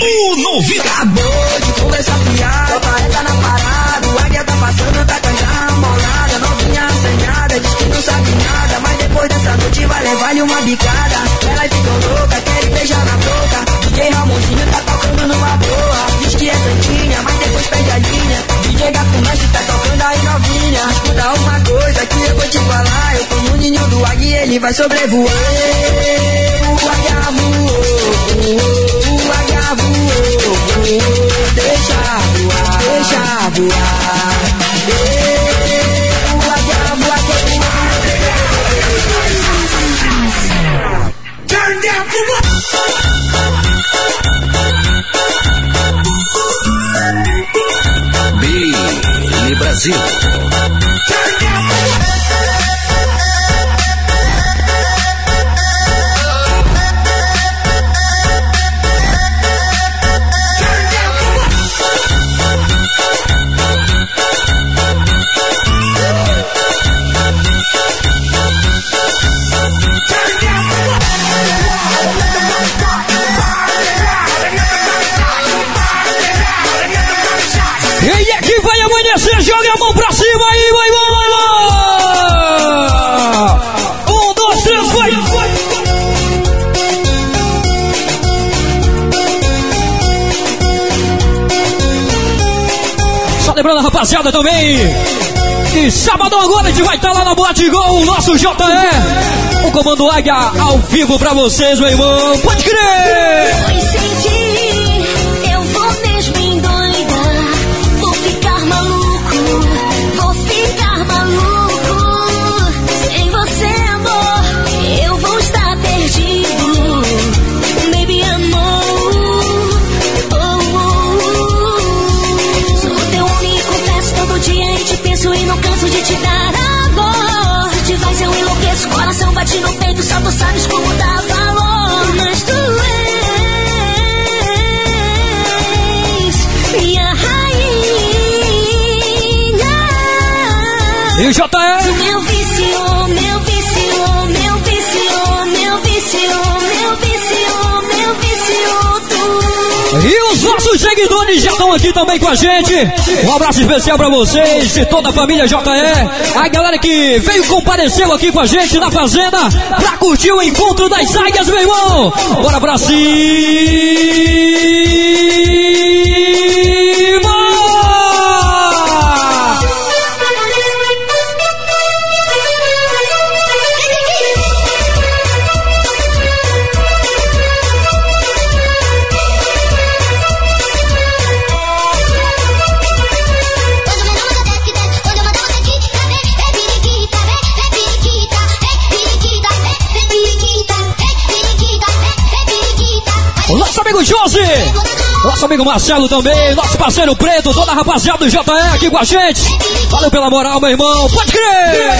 O novidade. Acabou de conversar fiado, J.E. tá na parada, o águia tá passando, tá a já molada, novinha assanhada, diz que não sabe nada, mas depois dessa noite vai levar-lhe uma bicada. Ela ficou louca, quer beijar na boca. DJ Ramonzinho tá tocando numa boa. Diz que é santinha, mas depois perde a linha. DJ Gato Mestre tá tocando aí novinha. Escuta uma coisa que eu vou te falar. Eu tô no ninho do águia ele vai sobrevoar. O águia voou, o águia voou. Deixa voar, deixa voar. O Turn Brasil. Lembrando, rapaziada, também. E sábado agora a gente vai estar lá na Boate Gol, o nosso JE. O Comando Águia ao vivo pra vocês, meu irmão. Pode crer! Seguidores já estão aqui também com a gente. Um abraço especial pra vocês e toda a família JE. A galera que veio compareceu aqui com a gente na fazenda pra curtir o encontro das águias, meu irmão. Bora pra cima! Amigo Marcelo também, nosso parceiro Preto, toda a rapaziada do JE aqui com a gente. Valeu pela moral, meu irmão. Pode crer!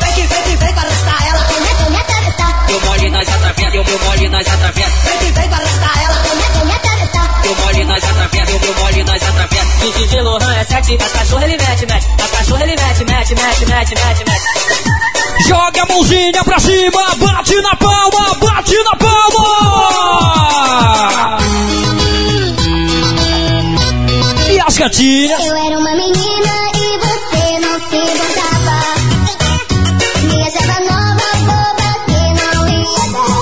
Vem que vem que vem para arrastar ela. Eu mole nós atravessa, eu meu mole nós atravessa. Vem que vem para arrastar ela. Eu mole nós atravessa, eu meu mole nós atravessa. O DJ Lohan é sexy, as cachorro ele mete, mete. As cachorro ele mete, mete, mete, mete, mete, mete. Joga a mãozinha pra cima, bate na palma, bate na palma! Gatinhas. Eu era uma menina e você não se importava. Me achava nova, boba, que não ia dar.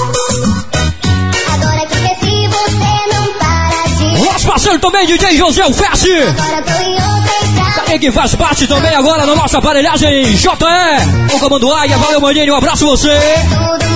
Agora que cresci, você não para de. Nosso parceiro também, DJ José Feste. Agora tô em outra. Quem que faz parte também agora na nossa aparelhagem JE. O comando Águia, valeu, maninho, um abraço você. Tudo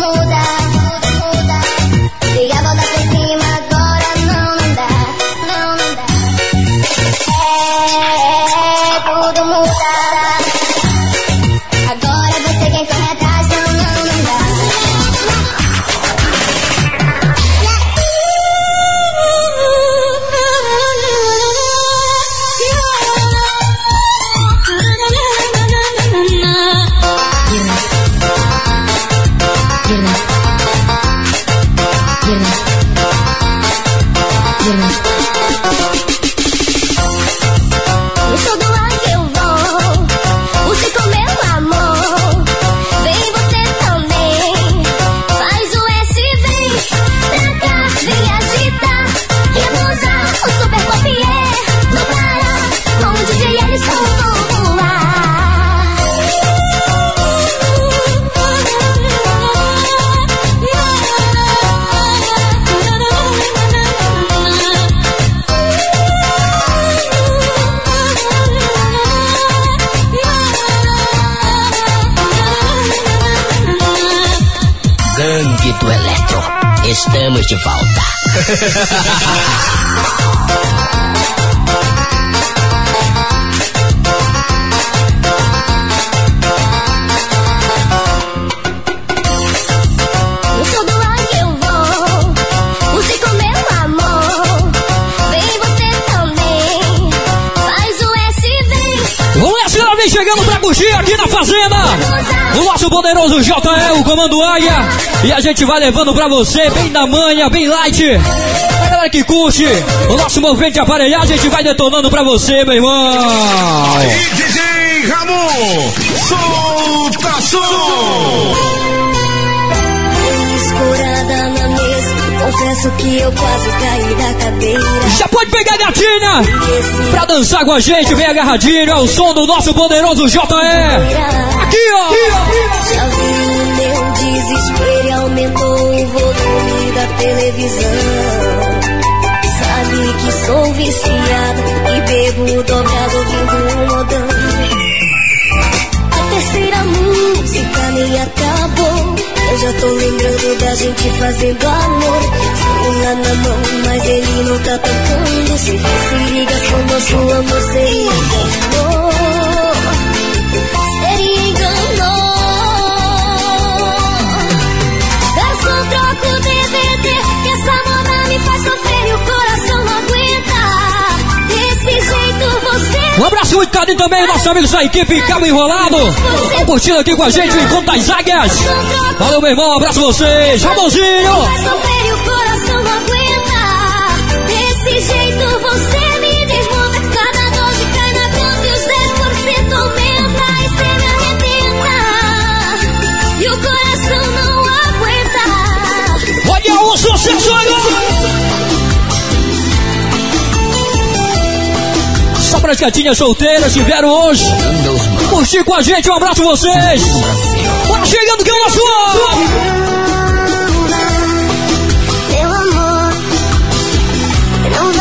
Eletro, estamos de volta. curtir aqui na Fazenda. O nosso poderoso JE, o comando Águia. E a gente vai levando pra você, bem na manha, bem light. A galera que curte o nosso movimento de aparelhagem, a gente vai detonando pra você, meu irmão. E DJ Ramon, solta som! Escorada na mesa, confesso que eu quase caí da cadeira. Já pode pegar a gatinha pra dançar com a gente, vem agarradinho, é o som do nosso poderoso JE. Aqui, ó. Já vi o meu desespero e aumentou o volume da televisão. Sabe que sou viciado e bebo dobrado ouvindo um modão. A terceira música nem acabou. Já tô lembrando da gente fazendo amor. Celular na mão, mas ele não tá tocando. Se fosse ligação, nosso amor. Seria Um abraço muito carinho também, nossos amigos da equipe Cabo Enrolado. Curtindo aqui com a gente o Encontro das Águias. Valeu, meu irmão, um abraço vocês. Ramonzinho. Faz sofrer o coração não aguenta. Desse jeito você me desmonta. Cada dose cai na conta e os 10% aumenta. E cê me arrebenta. E o coração não aguenta. Olha o sucesso agora. Só para as gatinhas solteiras que vieram hoje. Curtir com a gente, um abraço vocês. Bora chegando que é o nosso Meu amor, não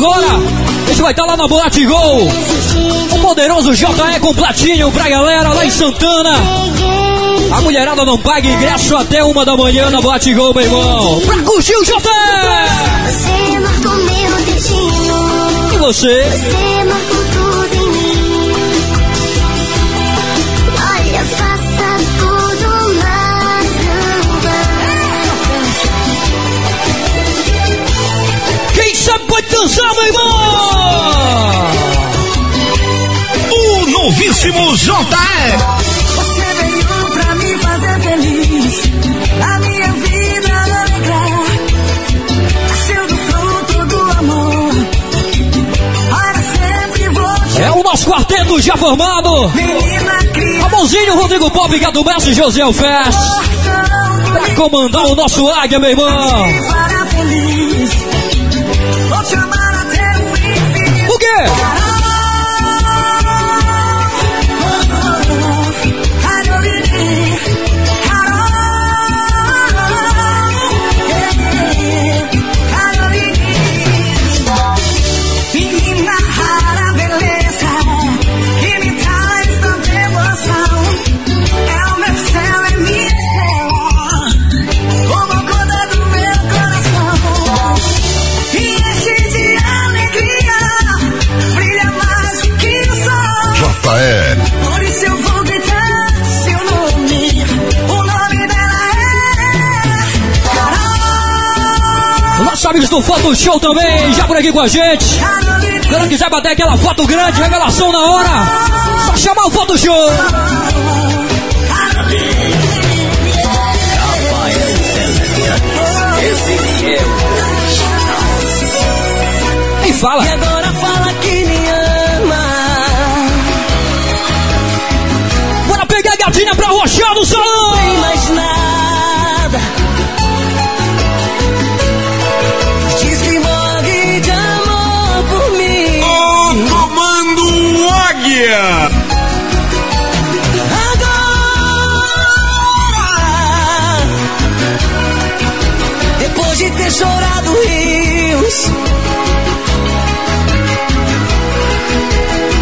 agora. A gente vai estar lá na Boate Gol. O poderoso JE com platinho pra galera lá em Santana. A mulherada não paga ingresso até uma da manhã na Boate Gol, meu irmão. Pra curtir o JE! Você marcou meu destino. E você? Você marcou dançar, meu irmão! O novíssimo JE. Você veio pra me fazer feliz, a minha vida alegrar. Nasceu do fruto do amor. Para sempre vou É o nosso quarteto já formado. menina criar. Ramonzinho, Rodrigo Pop, Gado e José Alfés. Pra comandar o nosso águia, meu irmão. Fará feliz. Amigos do Foto Show também, já por aqui com a gente. Quando quiser bater aquela foto grande, revelação na hora, só chamar o Foto Show. E fala. E agora fala que me ama. Bora pegar a gatinha pra roxar no salão. Ter chorado rios,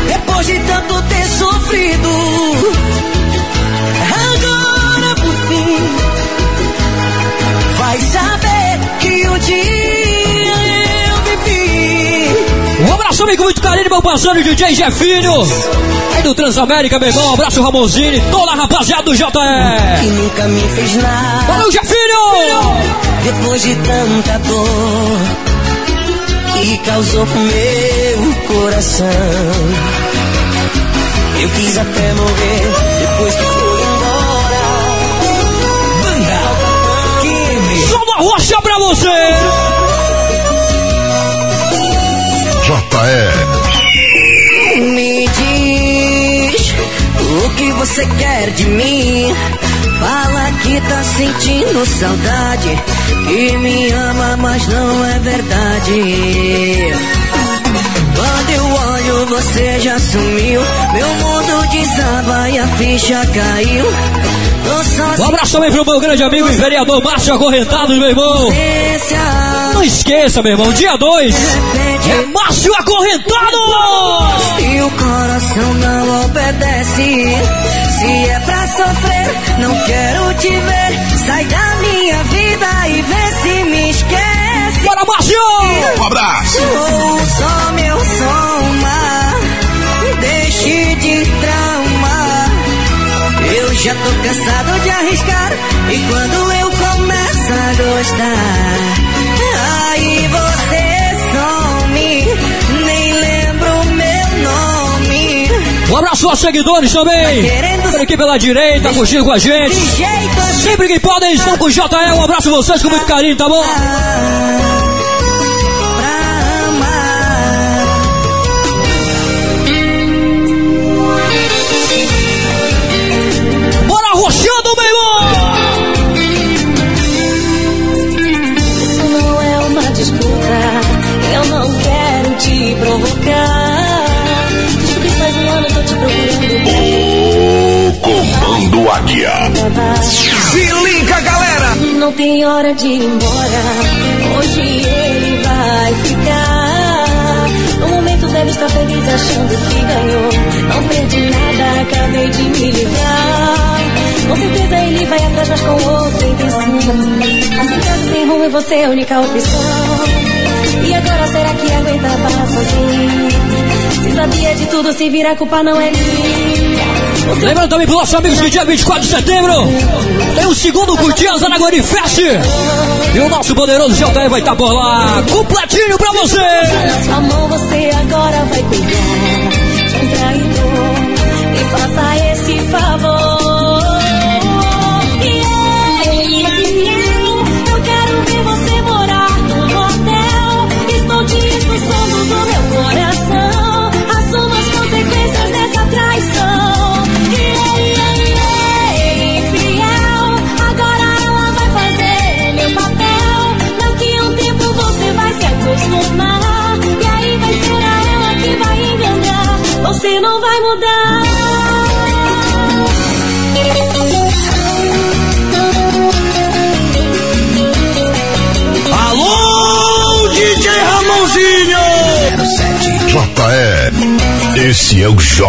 depois de tanto ter sofrido, agora por fim, vai saber que um dia eu vivi. Um abraço, amigo, muito carinho, meu parceiro DJ Jefinho. Aí do Transamérica, meu irmão. Um abraço, Ramonzini. Toda a rapaziada do JE. Que nunca me fez nada. Valeu, Jefinho! Depois de tanta dor que causou pro meu coração, eu quis até morrer depois que foi embora. Banda Só uma rocha pra você! JE. Me diz o que você quer de mim. Fala que tá sentindo saudade. Que me ama, mas não é verdade. Quando eu olho, você já sumiu. Meu mundo desaba e a ficha caiu. Um abraço também pro meu grande amigo e vereador Márcio Acorrentado, meu irmão. Não esqueça, meu irmão, dia 2 é Márcio Acorrentado! E o coração não obedece. Se é pra sofrer, não quero te ver. Sai da minha vida e vê se me esquece. Bora, Márcio! Um abraço. Ou só meu soma. Deixe de trauma. Eu já tô cansado de arriscar. E quando eu começo a gostar, aí você Um abraço aos seguidores também. Por aqui pela direita, curtindo com a gente. Assim. Sempre que podem, estão com o JE. Um abraço a vocês com muito carinho, tá bom? Bora roxando, meu irmão! Isso não é uma disputa. Eu não quero te provocar. Comando Águia. Se liga, galera. Não tem hora de ir embora. Hoje ele vai ficar. deve estar feliz achando que ganhou. Não perdi nada, acabei de me livrar. Com certeza ele vai atrás, mas com outra intenção. Assim casa sem rumo e você é a única opção. E agora será que aguenta parar sozinho? Se sabia de tudo, se virar, culpa não é minha. Lembrando também para nossos amigos que dia 24 de setembro tem o segundo Curtias Anaguari Fest. E o nosso poderoso JR vai estar por lá, completinho pra você. Mão você agora vai cuidar de um traidor. Me faça esse favor. Esse é o JE.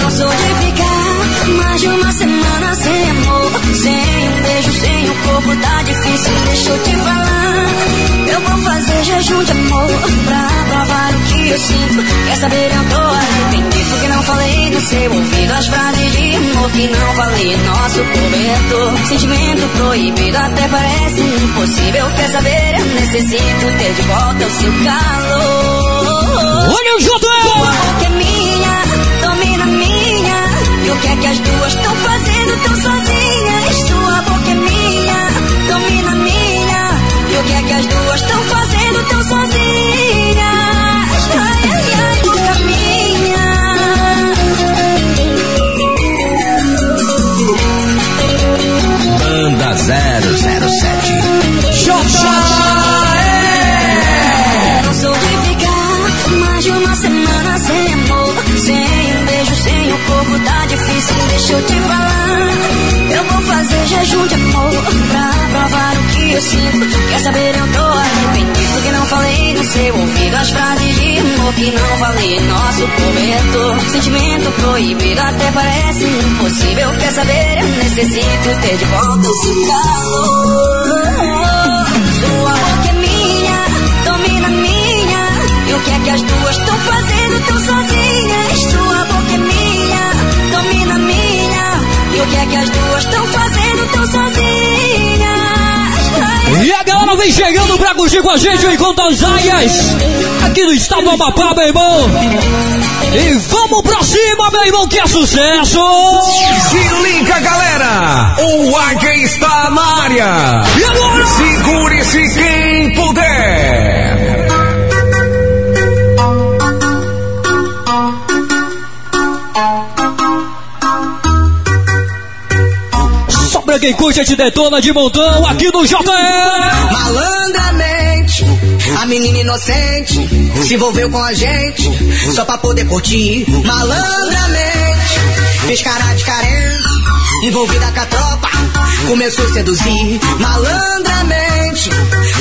Não sou de ficar mais de uma semana sem amor, sem um beijo, sem o corpo, tá difícil, deixa eu te falar. Eu vou fazer jejum de amor pra provar que eu sinto. Quer saber, eu tô arrependido porque não falei no seu ouvido as frases de amor que não falei nosso cobertor. Sentimento proibido até parece impossível. Quer saber, eu necessito ter de volta o seu calor. Olha o Jota! Sua boca é minha, domina minha. E o que é que as duas estão fazendo tão sozinhas? Sua boca é minha, domina minha. E o que é que as duas estão fazendo tão sozinhas? Deixa eu te falar. Que. Quer saber, eu tô arrependido porque não falei no seu ouvido as frases de amor que não falei em nosso cobertor. Sentimento proibido até parece impossível. Quer saber, eu necessito ter de volta seu calor. Sua boca é minha, domina minha. E o que é que as duas estão fazendo tão sozinhas? Sua boca é minha, domina minha. E o que é que as duas estão fazendo tão sozinhas? E a galera vem chegando pra curtir com a gente Encontro das Águias, aqui no estado do Amapá, meu irmão. E vamos pra cima, meu irmão, que é sucesso! Se liga, galera! O Águia está na área! E agora? Segure-se quem puder! Quem curte, a gente detona de montão aqui no JE. Malandramente, a menina inocente se envolveu com a gente só pra poder curtir. Malandramente, fez cara de carente, envolvida com a tropa, começou a seduzir. Malandramente,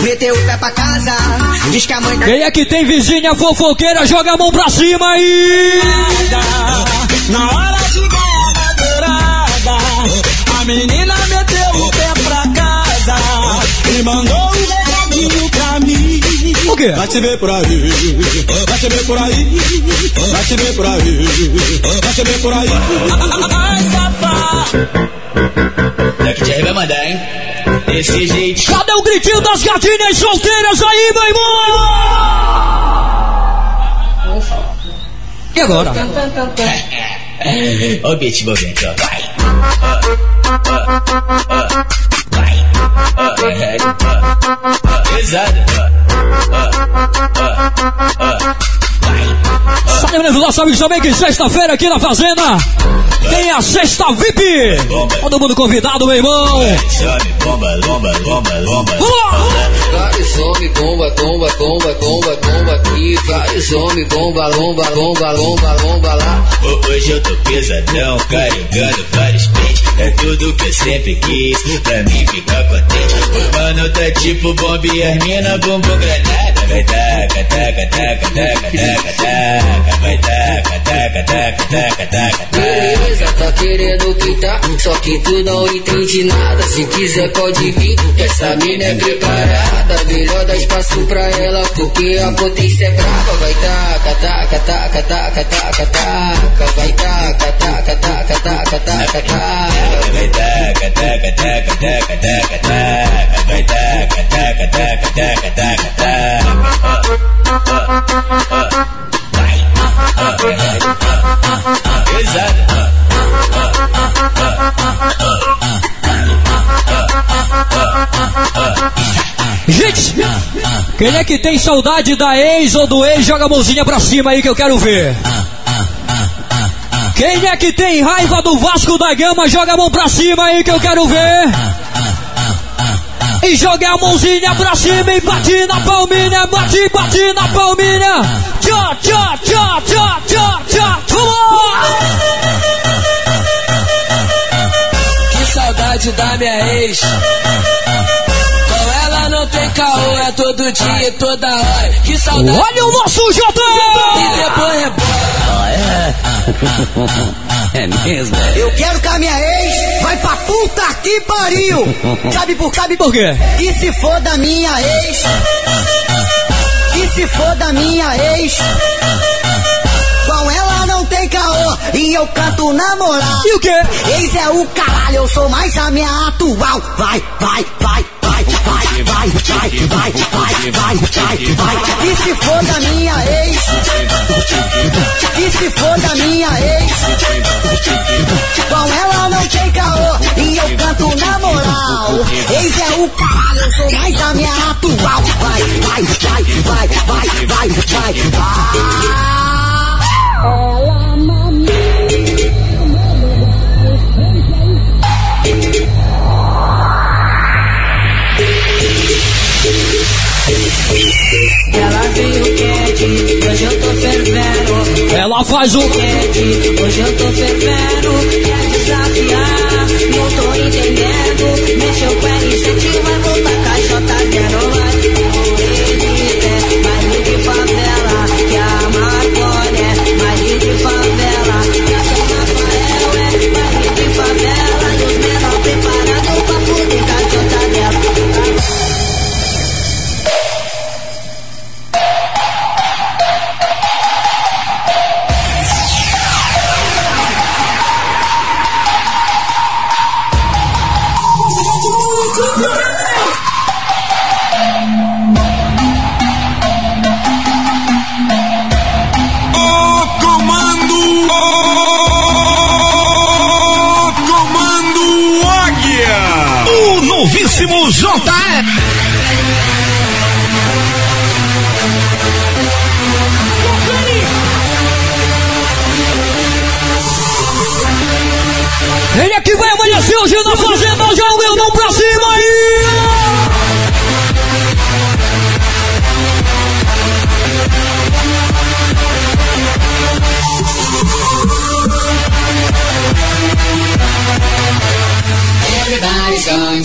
meteu o pé pra casa, diz que a mãe tá Quem é que tem vizinha fofoqueira, joga a mão pra cima aí! Na hora de guerra dourada, a menina quê? Vai te ver por aí, vai te ver por aí, vai te ver por aí, vai te ver por aí. Ai, safado. Daqui de vai mandar, hein? Desse jeito. Cadê o gritinho das gatinhas solteiras aí, meu irmão? E agora? O beat movimento, ó. Vai. Vai. É. Pesado. Lembrando os nossos amigos também que sexta-feira aqui na Fazenda tem a sexta VIP. Todo mundo convidado, meu irmão. Bomba, bomba, bomba, bomba. Vai, some, bomba, bomba, bomba, bomba, bomba aqui. Vai, some, bomba, bomba, bomba, bomba, bomba lá. Ho- Hoje eu tô pesadão, carregando vários pentes. É tudo que eu sempre quis, pra mim ficar contente. O mano tá tipo bomba e as mina bumbum granada. Vai taca, taca, taca, taca, taca, taca, vai taca, taca, taca, taca, taca. Beleza, tá querendo pintar, só que tu não entende nada. Se quiser pode vir, essa mina é preparada. Melhor dar espaço pra ela, porque a potência é brava. Vai taca, taca, taca, taca, taca, taca. Vai taca, taca, taca, taca, taca, taca. Vai taca, taca, taca, taca, taca, taca. Vai taca, taca, taca, taca, taca, taca. Gente, quem é que tem saudade da ex ou do ex, joga a mãozinha pra cima aí que eu quero ver. Quem é que tem raiva do Vasco da Gama, joga a mão pra cima aí que eu quero ver. E joga a mãozinha pra cima e bate na palminha, bate, bate na palminha. Tchau, tchau, tchau, tchau, tchau, vamos! Que saudade da minha ex. Com ela não tem caô, é todo dia e toda hora. Que saudade. Olha o nosso Jotão! E depois rebola. É mesmo? Eu quero que a minha ex vai pra puta que pariu. Sabe por, sabe Por quê? E se for da minha ex? E se for da minha ex? Com ela não tem caô e eu canto na moral. E o quê? Ex é o caralho, eu sou mais a minha atual. Vai, vai, vai, vai, vai, vai, vai, vai, vai, vai. E se for da minha ex? E se for da minha ex? Com ela não tem caô e eu canto na moral. Ex é o caralho, eu sou mais a minha atual. Vai, vai, vai, vai, vai, vai, vai, vai. Ela não veio quente, hoje eu tô fervendo. Ela faz o. Quente, hoje eu tô fervendo. Quer desafiar, não tô entendendo. Mexeu com R7,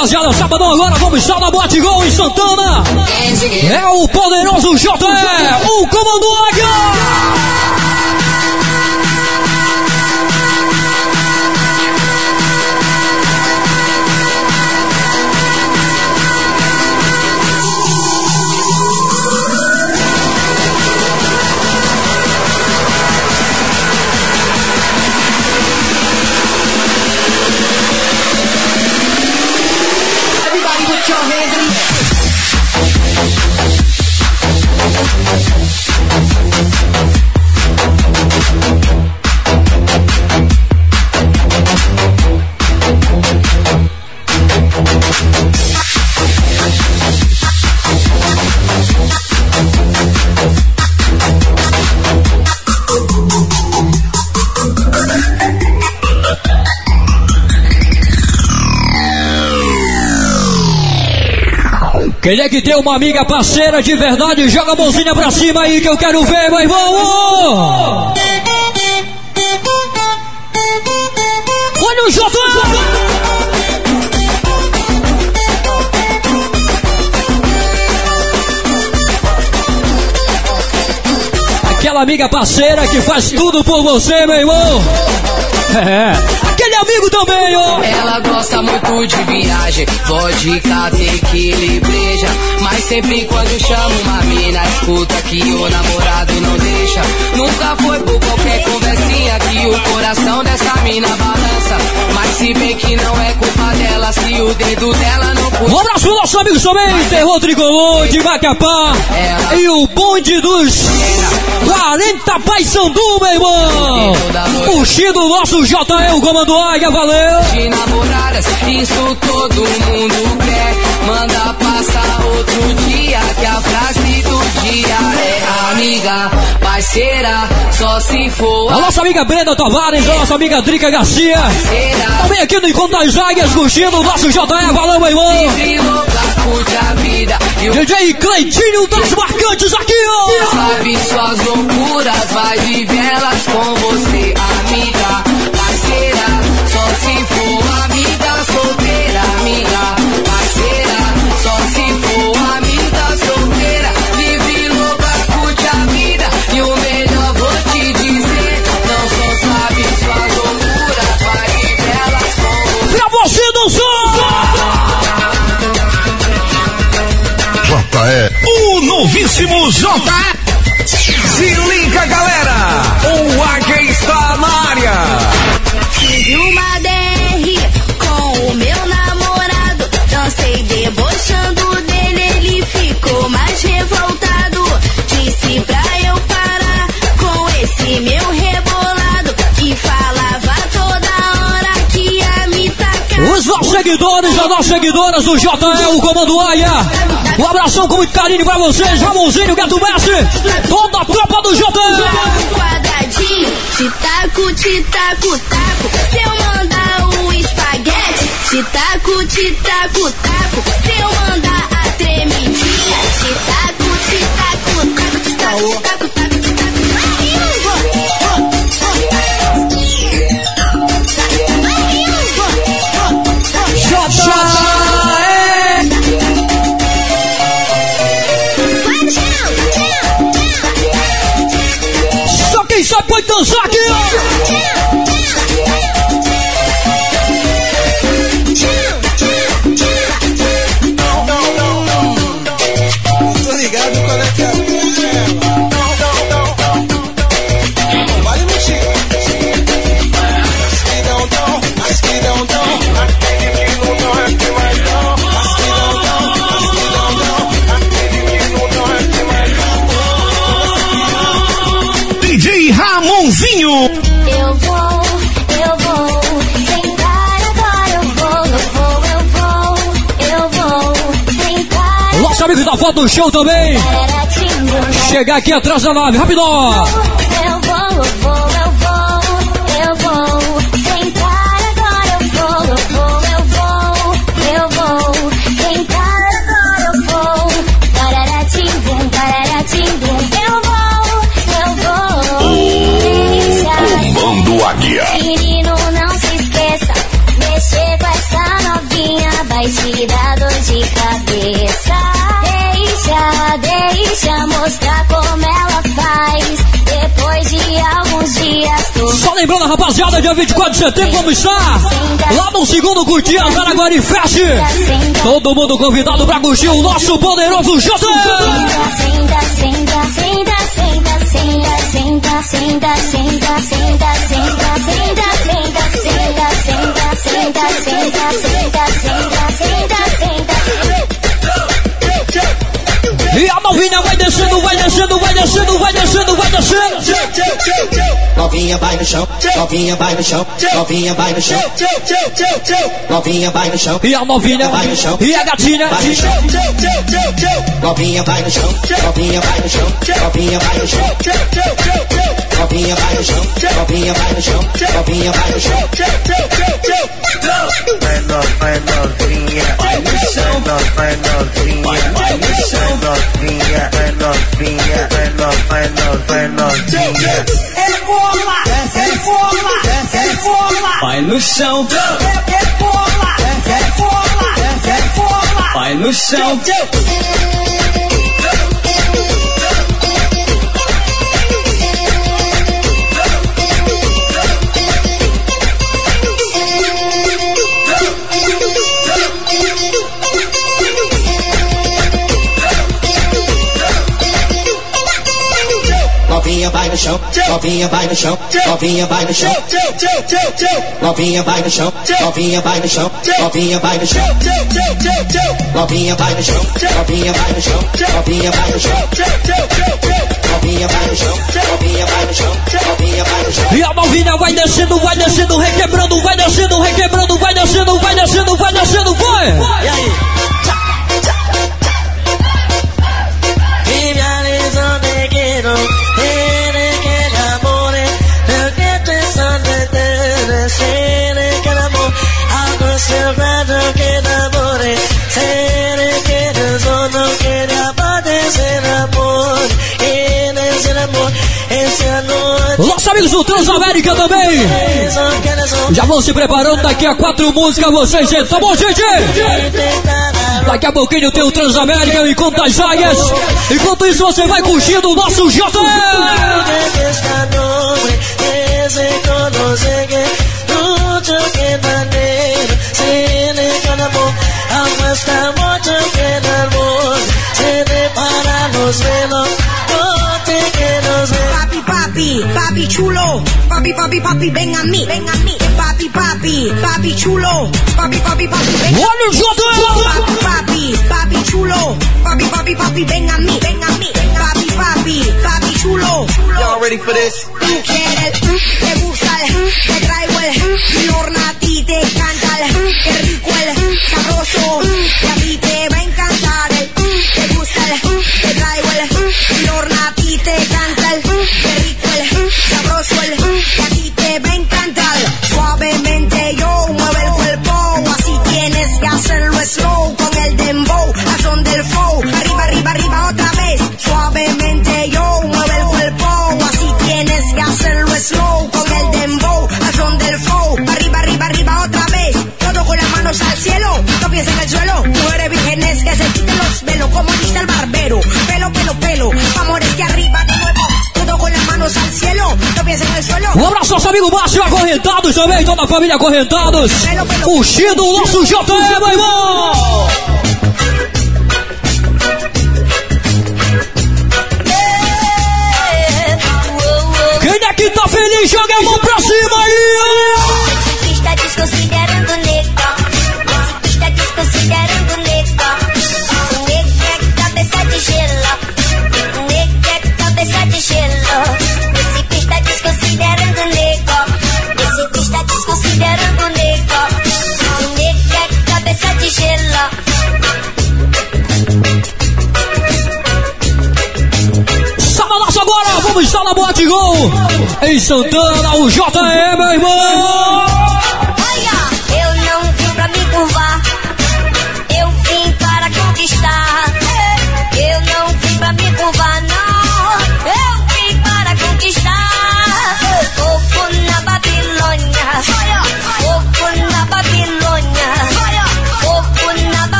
Rapaziada, sabadão agora vamos estar na Boate Gol em Santana. É o poderoso JE, o Comando! Quem é que tem uma amiga parceira de verdade? Joga a mãozinha pra cima aí que eu quero ver, meu irmão! Olha o Jota! Aquela amiga parceira que faz tudo por você, meu irmão! É, amigo também, ó! Ela gosta muito de viagem, vodka, tequila e breja. Mas sempre quando chama uma mina, escuta que o namorado não deixa. Nunca foi por qualquer conversinha que o coração dessa mina balança. Mas se bem que não é culpa dela, se o dedo dela não puxa. Um abraço pro nossos amigos também, Terror Tricolor de Macapá e o bonde dos 40 Paysandu, meu irmão! O nosso JL, o comando Águia, valeu! de namoradas, isso todo mundo quer. Manda passar outro dia, que a frase do dia é amiga, parceira, só se for. A nossa amiga Brenda Tavares, a nossa amiga Drica Garcia. Também aqui no Encontro das Águias, curtindo o nosso JE, valeu, meu irmão! DJ Cleitinho das Marcantes aqui, ó! Sabe suas loucuras, vai viver elas com você, amiga, novíssimo JE. Se liga, galera! O Águia está na área! Tive uma DR com o meu namorado. Dancei debochando dele, ele ficou mais revoltado. Disse pra eu parar com esse meu seguidores, as nossas seguidoras do JL, o Comando Águia. Um abração com muito carinho pra vocês, Ramonzinho, Gato Mestre, toda a tropa do JL. quadradinho, te taco, te taco, taco. Se eu mandar o espaguete, te taco, te taco, taco. Se eu mandar a tremidinha, te taco, te taco, taco, te taco, taco, Eu vou, eu vou, agora eu vou, eu vou, eu vou, eu vou. Nosso amigo da foto do show também. Chegar aqui atrás da nave, rapidão. Menino, não se esqueça. Mexer com essa novinha vai te dar dor de cabeça. Deixa, deixa mostrar como ela faz. Depois de alguns dias, tu Só lembrando, rapaziada, dia 24 de setembro vamos estar lá no segundo curtir a Zaraguari Fest. Todo mundo convidado pra curtir o nosso poderoso J. Senta, senta, senta, senta, senta, senta, senta, senta, senta, senta, senta, senta, senta, senta, senta, senta, senta, senta, senta. E a novinha vai descendo, vai descendo, vai descendo, vai descendo, vai descendo. Novinha vai no chão, novinha vai no chão, novinha vai no chão, novinha vai no chão. E a novinha vai no chão, e a gatinha vai no chão. Novinha vai no chão, novinha vai no chão, novinha vai no chão. Novinha vai no chão, novinha vai no chão, novinha vai no chão. Vai no- vai novinha, vai no chão, novinha, é novinha, é novinha, é novinha, é novinha. Reforma, reforma, reforma. Vai no chão, Reforma, reforma, reforma. vai no chão. Novinha vai no chão, novinha vai no chão, novinha vai no chão. Novinha vai no chão, novinha vai no chão, novinha vai no chão. Novinha vai no chão, novinha vai no chão, novinha vai no chão. Novinha vai no chão, novinha vai no chão, novinha vai no chão. E a novinha vai descendo, vai descendo, requebrando, vai descendo, requebrando, vai descendo, vai descendo, vai descendo, vai! E aí? Nossos amigos do Transamérica também! Já vão se preparando, daqui a quatro músicas vocês gente, tá bom, gente? Daqui a pouquinho tem o Transamérica e Encontro das Águias. Enquanto isso, você vai curtindo o nosso Papi, papi, papi chulo. Papi, papi, papi, ven a mí, ven a mí. Papi, papi, papi chulo. Papi, papi, papi, ven a mí. Papi, papi, papi chulo. Papi, papi, papi, ven a mí, ven a mí. Papi, papi, papi chulo. Y'all ready for this? Tú quieres, te gusta el, te traigo el, horna a ti te encanta el, qué rico el, sabroso, y a ti te va a encantar el, te gusta el, te traigo el, horna a ti te encanta manos al cielo, no en el suelo. Mujeres vírgenes que se quiten los velos, como dice el barbero. Pelo, pelo, pelo, amores que arriba de nuevo. Todo con las manos al cielo, no en el suelo. Um abraço aos amigos Márcio Acorrentados também, toda a família Acorrentados. Curtindo o nosso JM, meu irmão! Quem é que tá feliz, joga a mão pra cima aí! Gelo. Sabalaço agora, vamos estar na Boate Gol! Em Santana, o JM, irmão!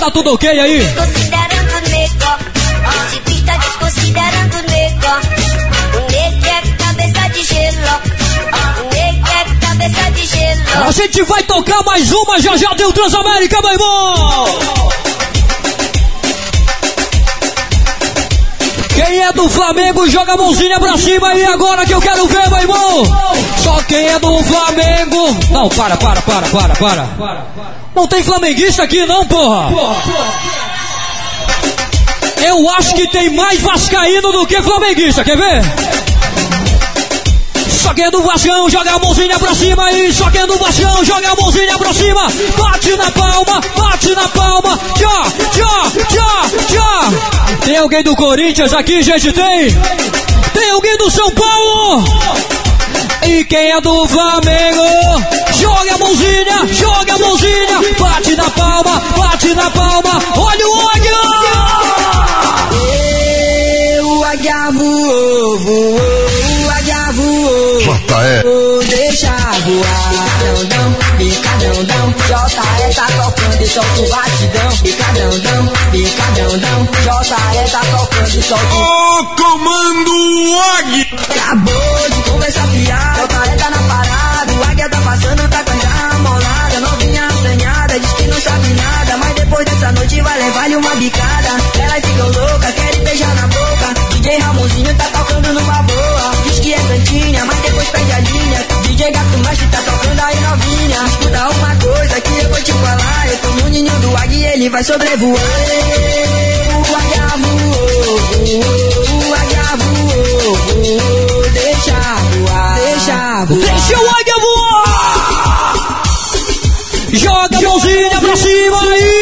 Tá tudo ok aí? Desconsiderando nego, desconsiderando nego. O nego é cabeça de gelo, o nego é cabeça de gelo. A gente vai tocar mais uma, já já deu Transamérica, meu irmão! Quem é do Flamengo, joga a mãozinha pra cima e agora que eu quero ver, meu irmão. Só quem é do Flamengo. Não, para, para, para, para, para. Não tem flamenguista aqui, não, porra. Eu acho que tem mais vascaíno do que flamenguista, quer ver? Só quem é do Vascão, joga a mãozinha pra cima aí. Só quem é do Vascão, joga a mãozinha pra cima. Bate na palma, bate na palma. Tchá, tchá, tchá, tchá. Tem alguém do Corinthians aqui, gente? Tem? Tem alguém do São Paulo? E quem é do Flamengo? Joga a mãozinha, joga a mãozinha. Bate na palma, bate na palma. Olha o olho! O águia voou, voou, o águia voou. JE. Vou deixar voar. Bicadão, bicadão, JE tá tocando e solta o batidão. Bicadão, bicadão, JE tá tocando e solta o O comando Águia. Acabou de conversar fiado, JE tá na levar-lhe uma bicada. Elas ficam loucas, querem beijar na boca. DJ Ramonzinho tá tocando numa boa. Diz que é santinha, mas depois perde a linha. DJ Gato Macho tá tocando aí novinha. Escuta uma coisa que eu vou te falar. Eu tô no ninho do águia e ele vai sobrevoar. O águia voou, o águia voou. Deixa voar, deixa voar. Deixa o águia voar! Joga a mãozinha pra cima aí!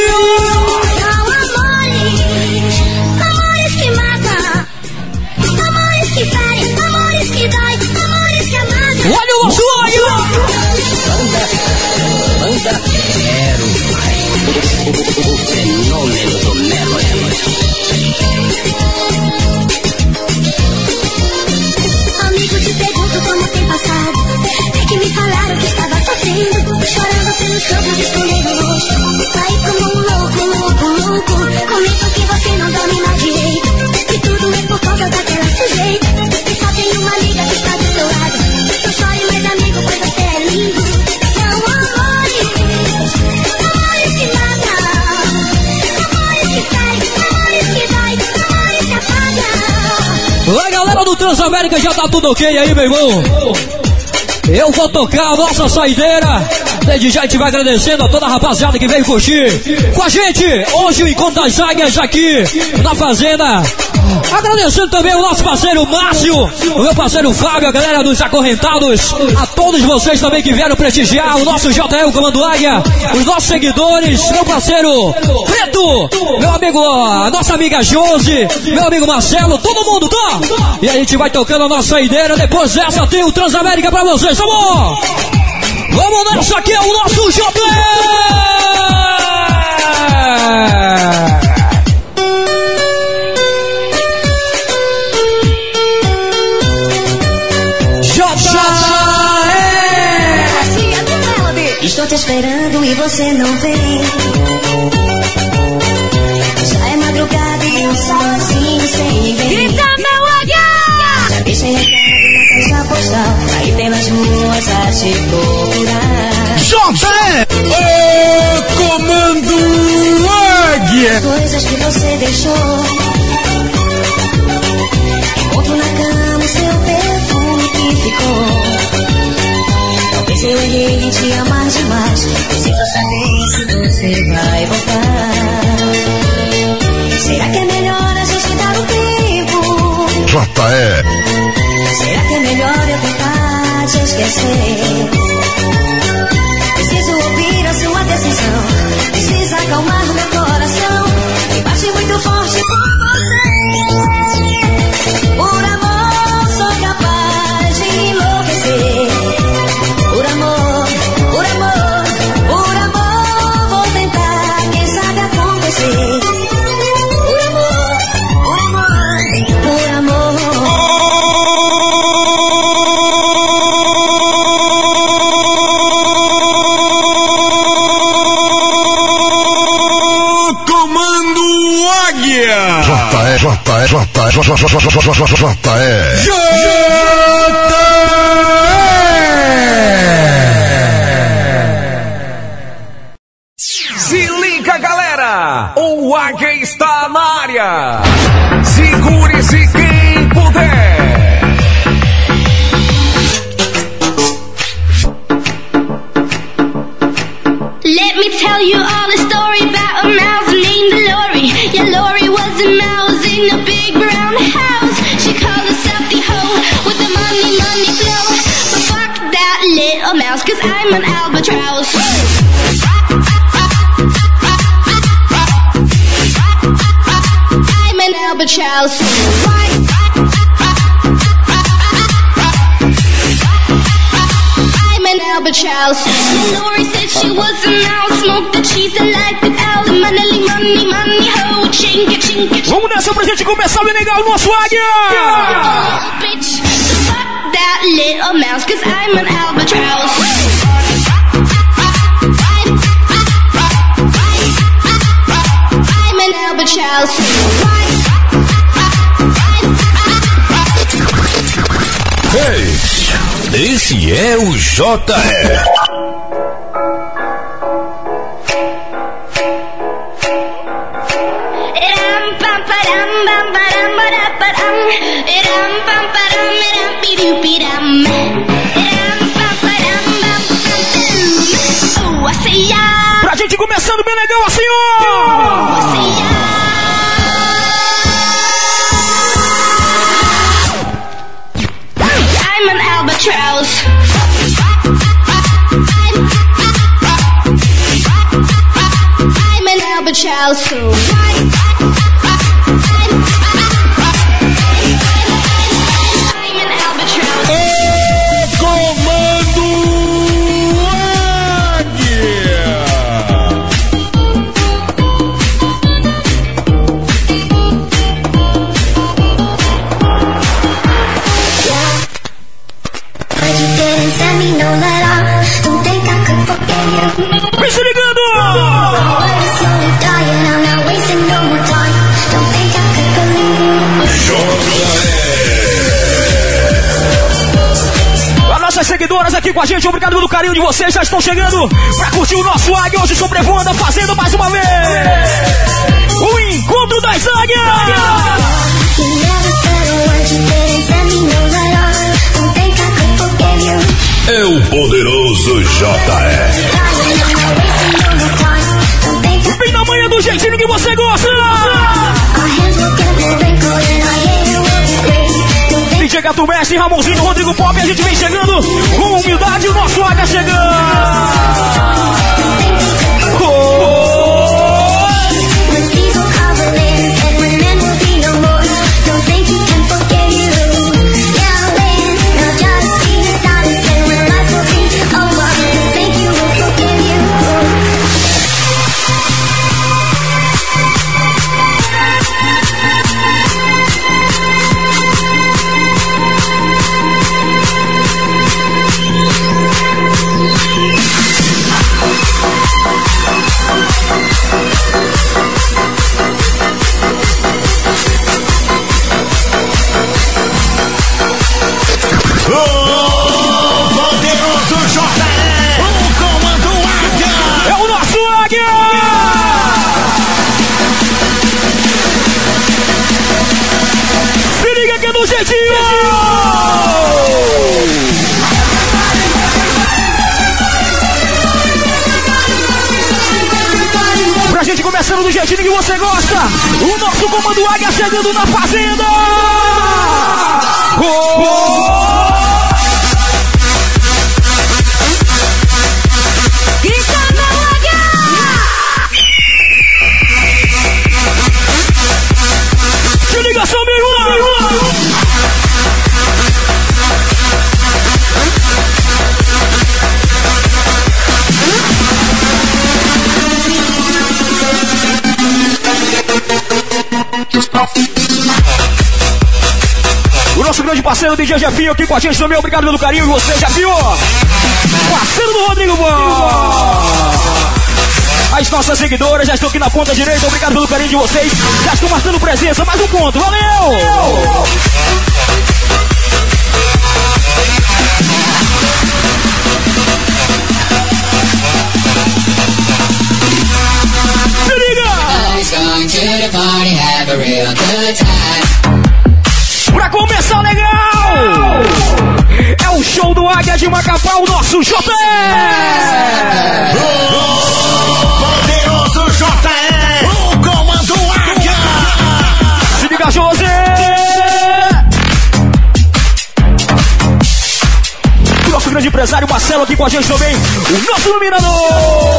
Pelos campos, rosto. Aí como um louco, louco, louco. Comentam que você não mais direito. E tudo é por causa daquela sujeita. E só tem uma amiga que está do seu lado. Não chore mais, amigo, pois você é lindo. São amores, amores que matam. Amores que ferem, amores que dói, amores que apagam. A galera do Transamérica já tá tudo ok aí, meu irmão? Eu vou tocar a nossa saideira. Desde já a gente vai agradecendo a toda a rapaziada que veio curtir com a gente. Hoje o Encontro das Águias aqui na Fazenda. Agradecendo também o nosso parceiro Márcio, o meu parceiro Fábio, a galera dos Acorrentados, a todos vocês também que vieram prestigiar o nosso JL, Comando Águia, os nossos seguidores, meu parceiro Preto, meu amigo, a nossa amiga Josi, meu amigo Marcelo, todo mundo, tá? E a gente vai tocando a nossa saideira, depois dessa tem o Transamérica pra vocês, bom? Vamos nessa aqui, é o nosso JL! Estou te esperando e você não vem. Já é madrugada e eu sozinho sem ninguém. Grita, postal. Aí pelas ruas a te procurar. JE. O comando Águia. Coisas que você deixou. Encontro na cama o seu perfume que ficou. Talvez eu errei em te amar demais. Preciso saber se você vai voltar. Será que é melhor a gente dar um tempo? JE. Será que é melhor eu tentar te esquecer? Preciso ouvir a sua decisão. Precisa acalmar meu coração. Que bate muito forte por você. Por amor, sou capaz de enlouquecer. Por amor, por amor, por amor, vou tentar. Quem sabe acontecer. JE. JE. JE. JE. Albatross. I'm an albatross. Lori said she was a mouse, smoked the cheese and liked it out. Money, money, money, ho, chinky, chinky, Vamos nessa pra gente começar bem legal o nosso águia! bitch. Fuck that little mouse, cause I'm an albatross. I'm an albatross. Ei, esse é o JR. albatross. I'm aqui com a gente, obrigado pelo carinho de vocês, já estão chegando pra curtir o nosso águia hoje sobrevoando, fazendo mais uma vez o encontro das águias! É o poderoso JR. Bem na manhã do jeitinho que você gosta! DJ Gato Mestre, Ramonzinho, Rodrigo Pop, a gente vem chegando com humildade, o nosso águia chegando! When o nosso comando águia chegando na fazenda! Parceiro DJ Jefinho aqui com a gente também. Obrigado pelo carinho de você, Jefinho. Parceiro do Rodrigo Bom. As nossas seguidoras já estão aqui na ponta direita. Obrigado pelo carinho de vocês. Já estão marcando presença. Mais um ponto. Valeu! Time. Pra começar legal! É o show do Águia de Macapá, o nosso JE! O poderoso JE! O comando Águia! Se liga, José! O nosso grande empresário Marcelo aqui com a gente também, o nosso iluminador!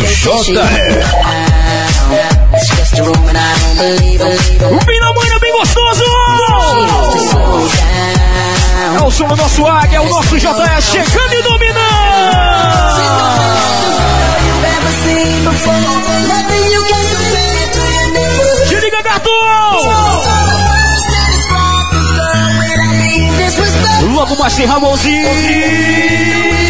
JR. Bem na manhã, bem gostoso! É o som do nosso águia, é o nosso JR chegando e dominando! Te liga, Gatão! Logo mais tem Ramonzinho!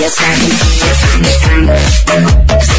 Yes, I'm. Yes, I can.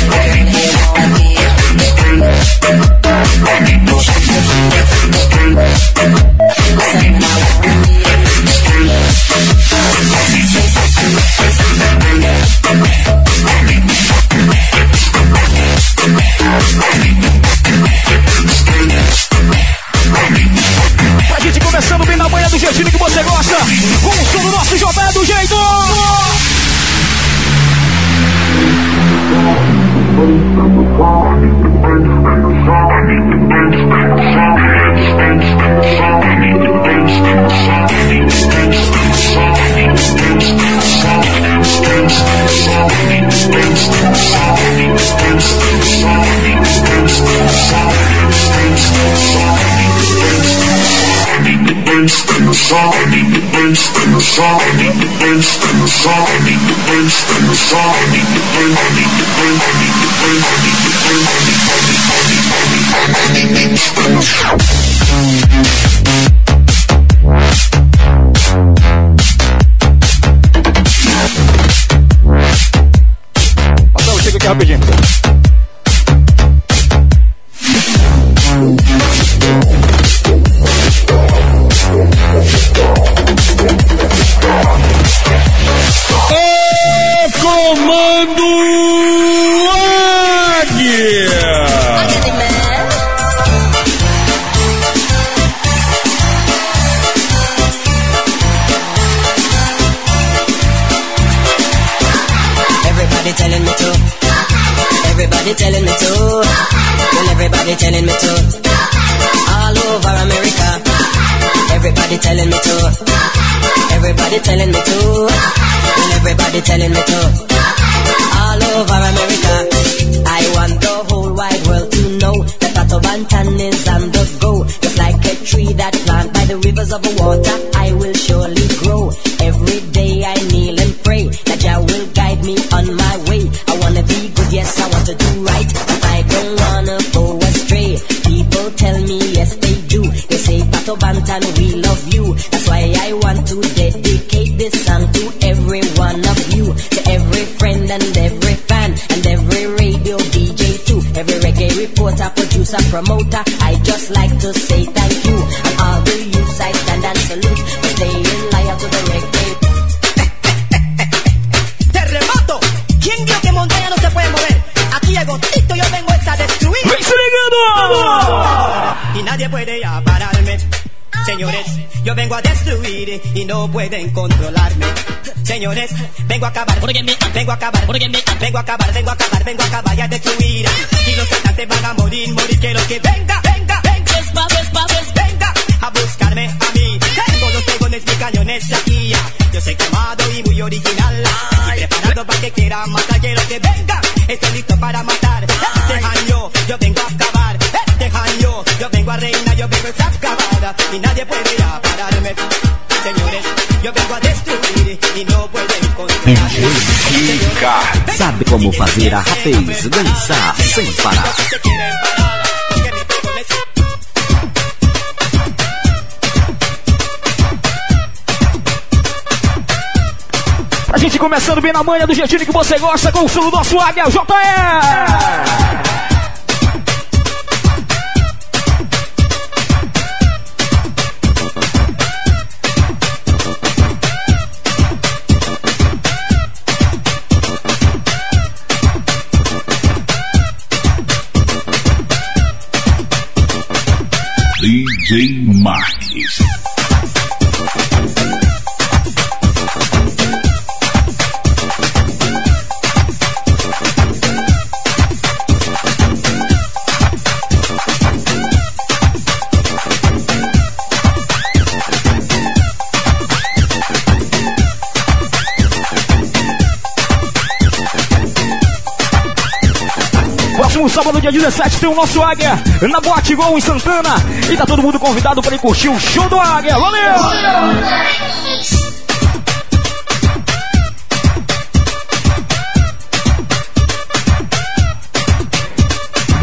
Porque me apego a acabar Sabe como fazer a rapaz dançar sem parar. A gente começando bem na manhã do jeitinho que você gosta com o nosso Águia JE. Sábado, dia 17, tem o nosso Águia na Boate Gol em Santana. E tá todo mundo convidado para ir curtir o show do Águia. Valeu!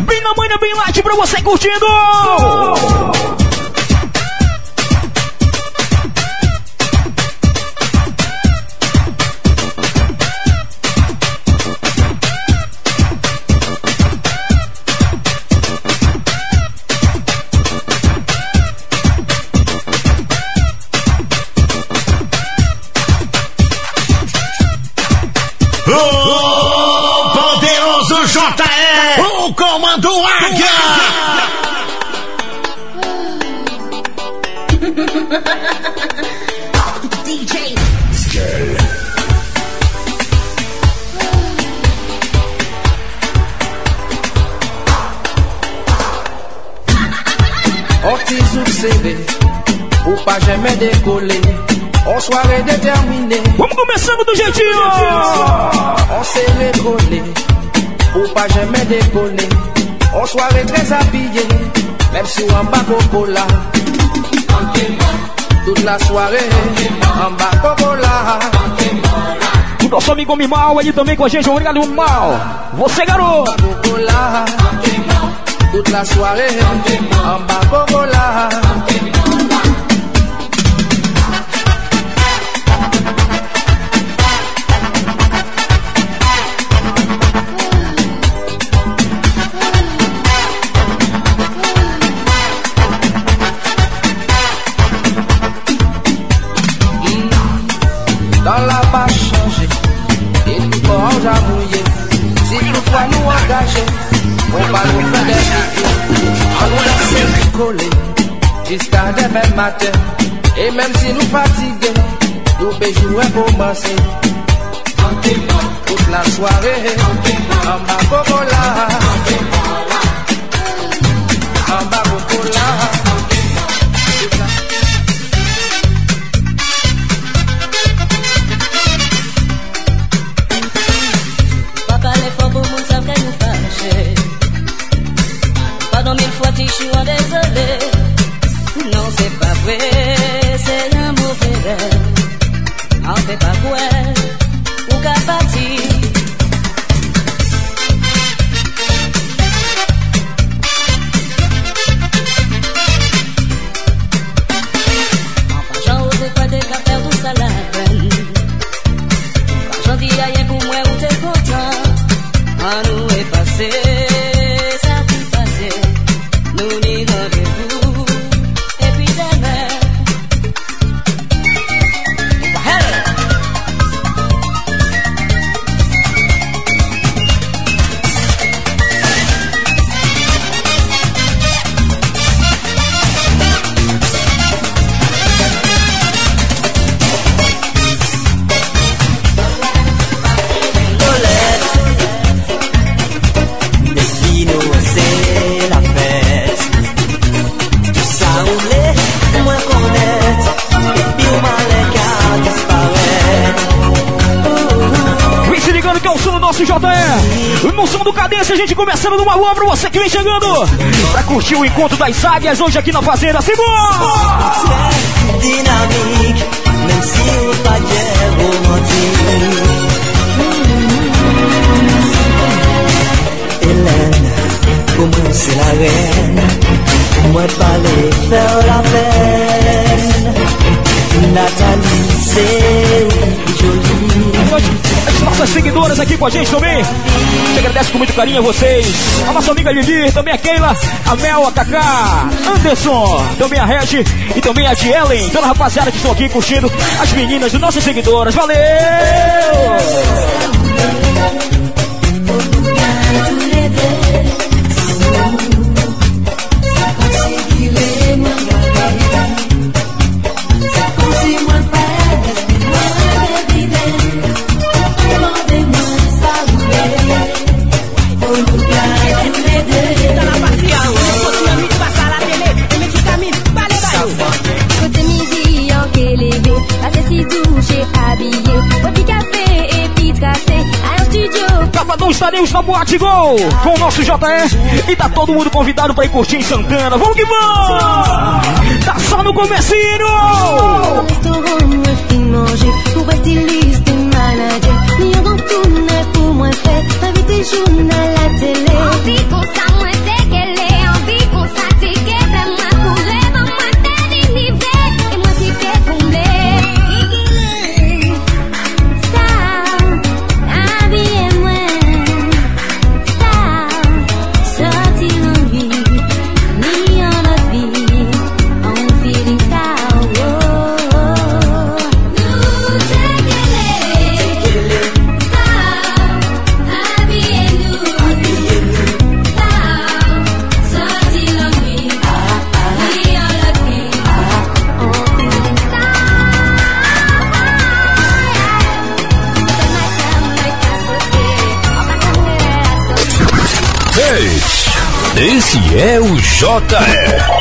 Bem na manhã, bem light pra você curtindo! Comando Águia. On ti succédé, ou pas jamais décoller. On soirée déterminée. Vamos começando do jeitinho! On s'est récollé, ou pas jamais décoller. On soirée très habillé, même si on bas. Toute la soirée, en bas cola. O nosso amigo Mimal, ele também com a gente. Obrigado, Mal. Você, garoto! La soirée, en bas cola. Et même si nous fatigués, nous pouvons pour masser. Toute la soirée, en bas. En bas chegando. Pra curtir o encontro das águias hoje aqui na Fazenda. Simão! dynamique, même si on pas bien romantique. Hélène, moi c'est la pour moi pas les faire la peine. Nathalie, c'est jolie. As nossas seguidoras aqui com a gente também. Te agradece com muito carinho a vocês. A nossa amiga Lili, também a Keila, a Mel, a Kaká, Anderson, também a Regi e também a Dielen. Toda a rapaziada que estão aqui curtindo. As meninas, as nossas seguidoras. Valeu! Estaremos na Boate Gol com o nosso JR e tá todo mundo convidado pra ir curtir em Santana. Vamos que vamos! Tá só no comecinho! É o JR.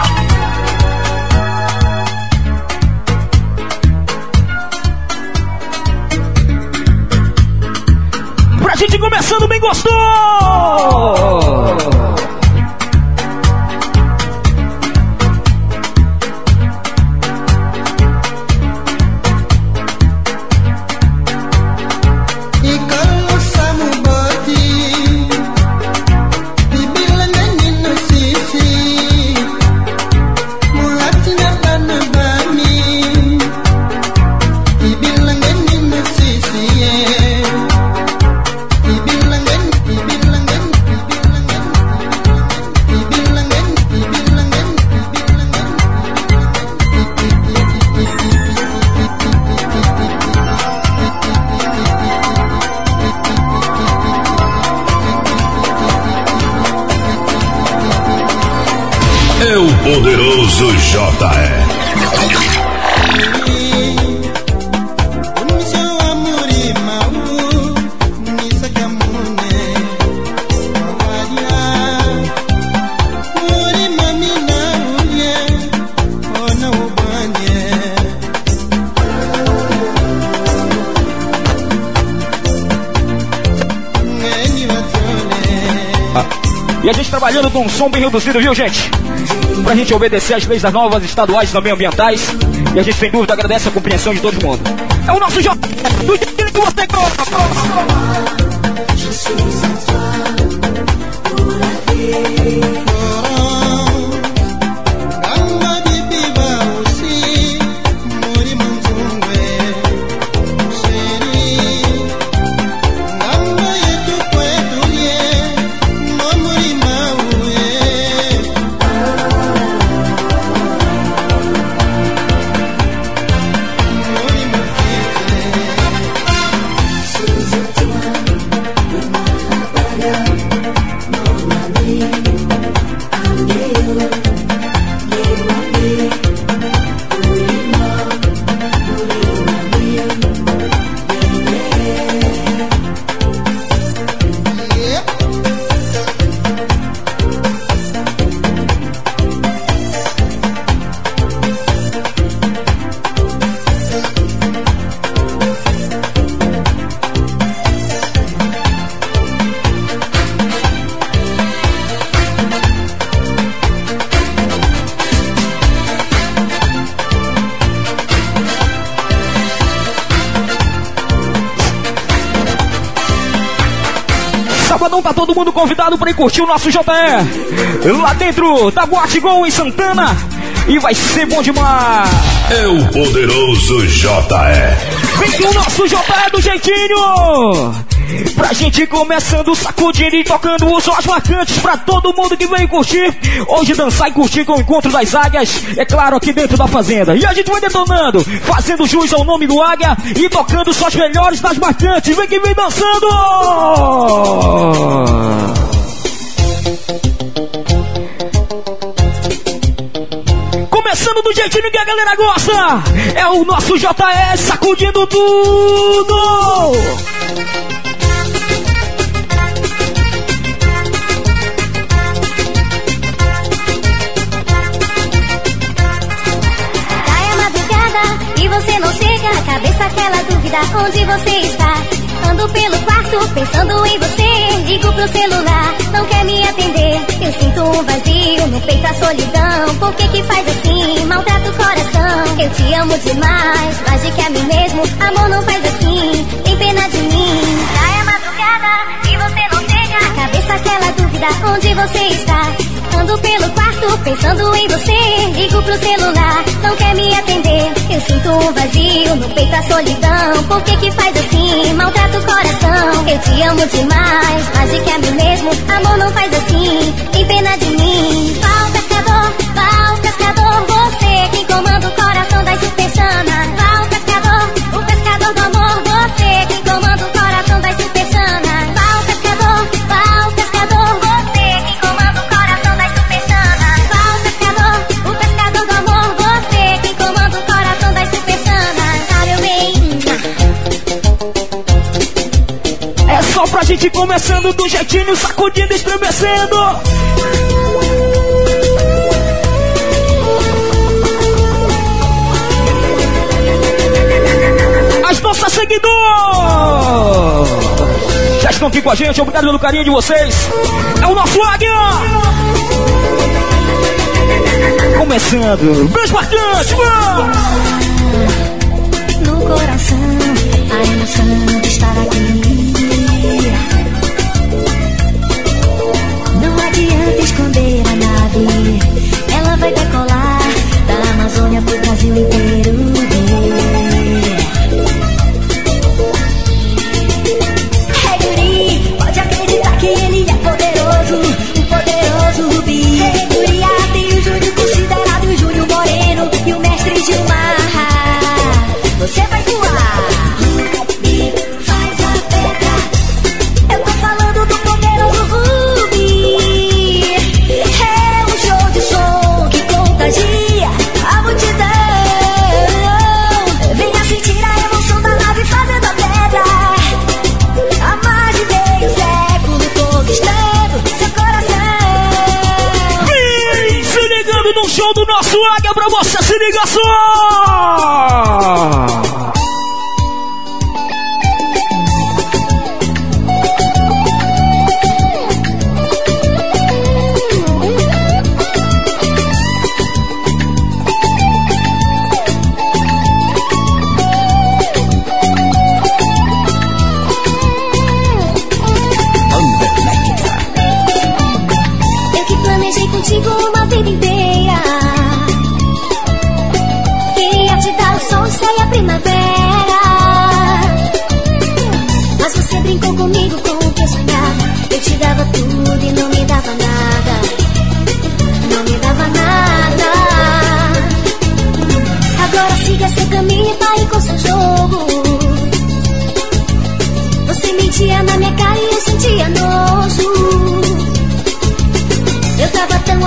trabalhando com um som bem reduzido, viu, gente? Pra gente obedecer às leis das novas estaduais também ambientais. E a gente, sem dúvida, agradece a compreensão de todo mundo. É o nosso J. Do jeito que você Gamba todo mundo convidado para ir curtir o nosso JE. Lá dentro da Boate Gol em Santana. E vai ser bom demais. É o poderoso JE. Vem com o nosso JE do jeitinho. Pra gente começando sacudindo e tocando os sons marcantes pra todo mundo que veio curtir. Hoje dançar e curtir com o encontro das águias, é claro, aqui dentro da fazenda. E a gente vai detonando, fazendo jus ao nome do águia e tocando só as melhores das marcantes. Vem que vem dançando! Começando do jeitinho que a galera gosta. É o nosso JS sacudindo tudo. Chega. Cabeça aquela dúvida, onde você está? Ando pelo quarto pensando em você. Ligo pro celular, não quer me atender. Eu sinto um vazio no peito, a solidão. Por que que faz assim? Maltrata o coração. Eu te amo demais, mais do que a mim mesmo. Amor não faz assim, tem pena de mim. Cai a madrugada e você não chega. A cabeça aquela dúvida, onde você está? Ando pelo quarto pensando em você. Ligo pro celular, não quer me atender. Eu sinto um vazio no peito, a solidão. Por que que faz assim? Maltrata o coração. Eu te amo demais, mais do que a mim mesmo. Amor não faz assim, tem pena de mim. Pau pescador, pau pescador, você quem comanda o coração das superchanas. Só pra gente começando do jeitinho, sacudindo, estremecendo. As nossas seguidoras já estão aqui com a gente, obrigado pelo carinho de vocês. É o nosso Águia. Começando, beijo marcante, vamos! no coração a emoção de estar aqui. Amazônia pro Brasil inteiro.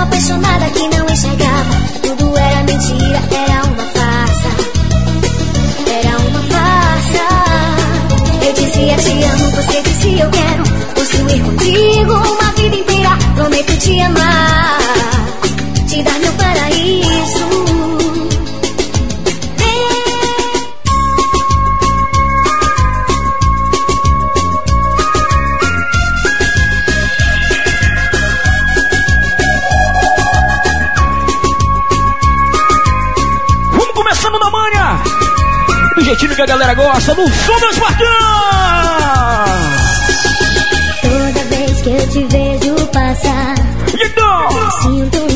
Apaixonada que não enxergava. Tudo era mentira, era uma farsa. Era uma farsa. Eu dizia te amo, você dizia eu quero. Construir contigo uma vida inteira. Prometo te amar, galera gosta do som do Espartão! Toda vez que eu te vejo passar, então, sinto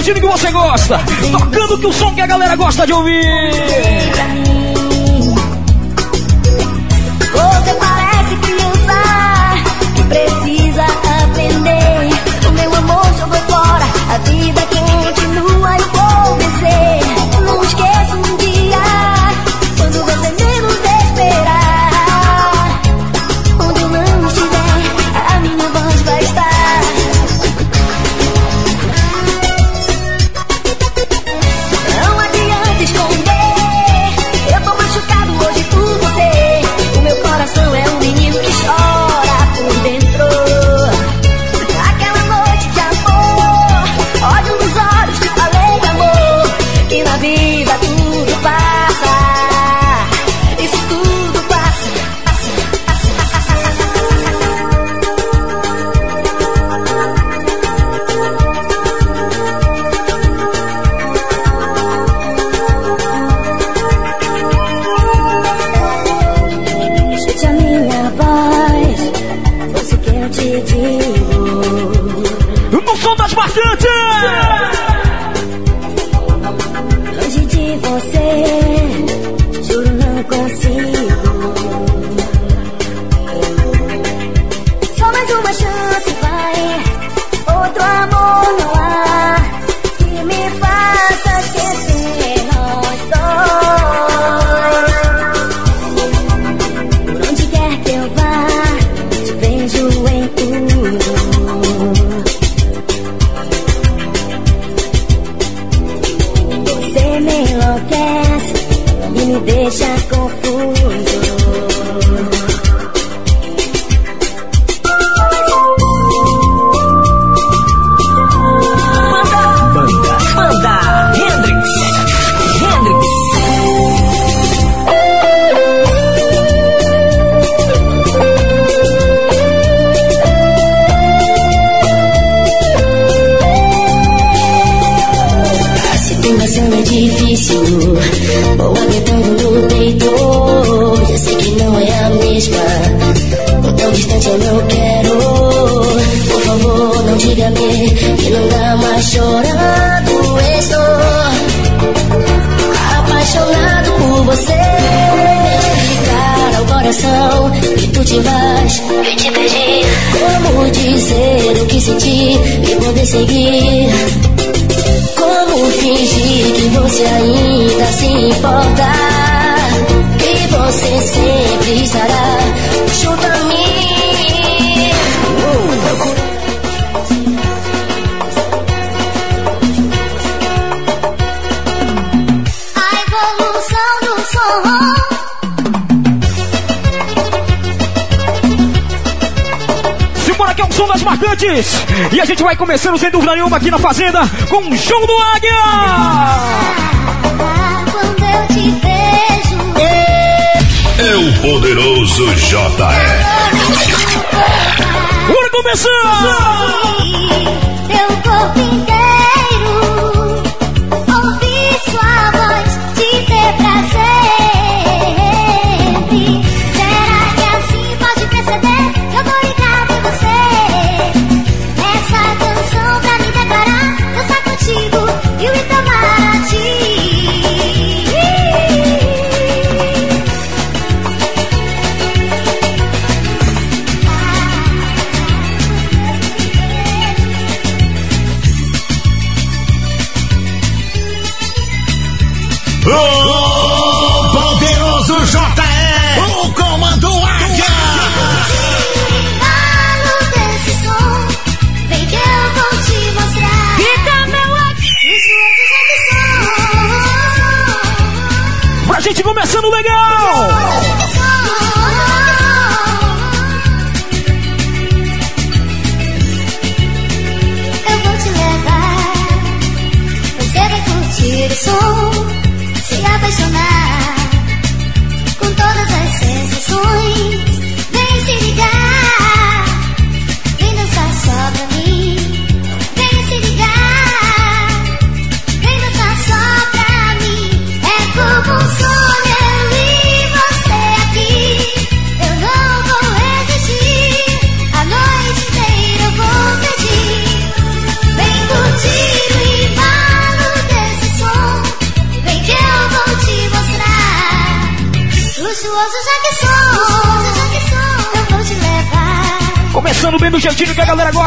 Imagina que você gosta. Tocando que o som que a galera gosta de ouvir. abraço. Boa gritando no peito. Já sei que não é a mesma. Por tão distante eu não quero. Por favor, não diga-me que não dá mais chorando Estou apaixonado por você. Cara, o coração e tu te vas. Eu te perdi. Como dizer o que senti e poder seguir? vou fingir que você ainda se importa. Que você sempre estará ouvintes! E a gente vai começando, sem dúvida nenhuma, aqui na Fazenda, com o show do Águia! Quando eu te vejo... É o poderoso JR. Bora começar! Teu corpo inteiro, ouvi sua voz, te ter prazer.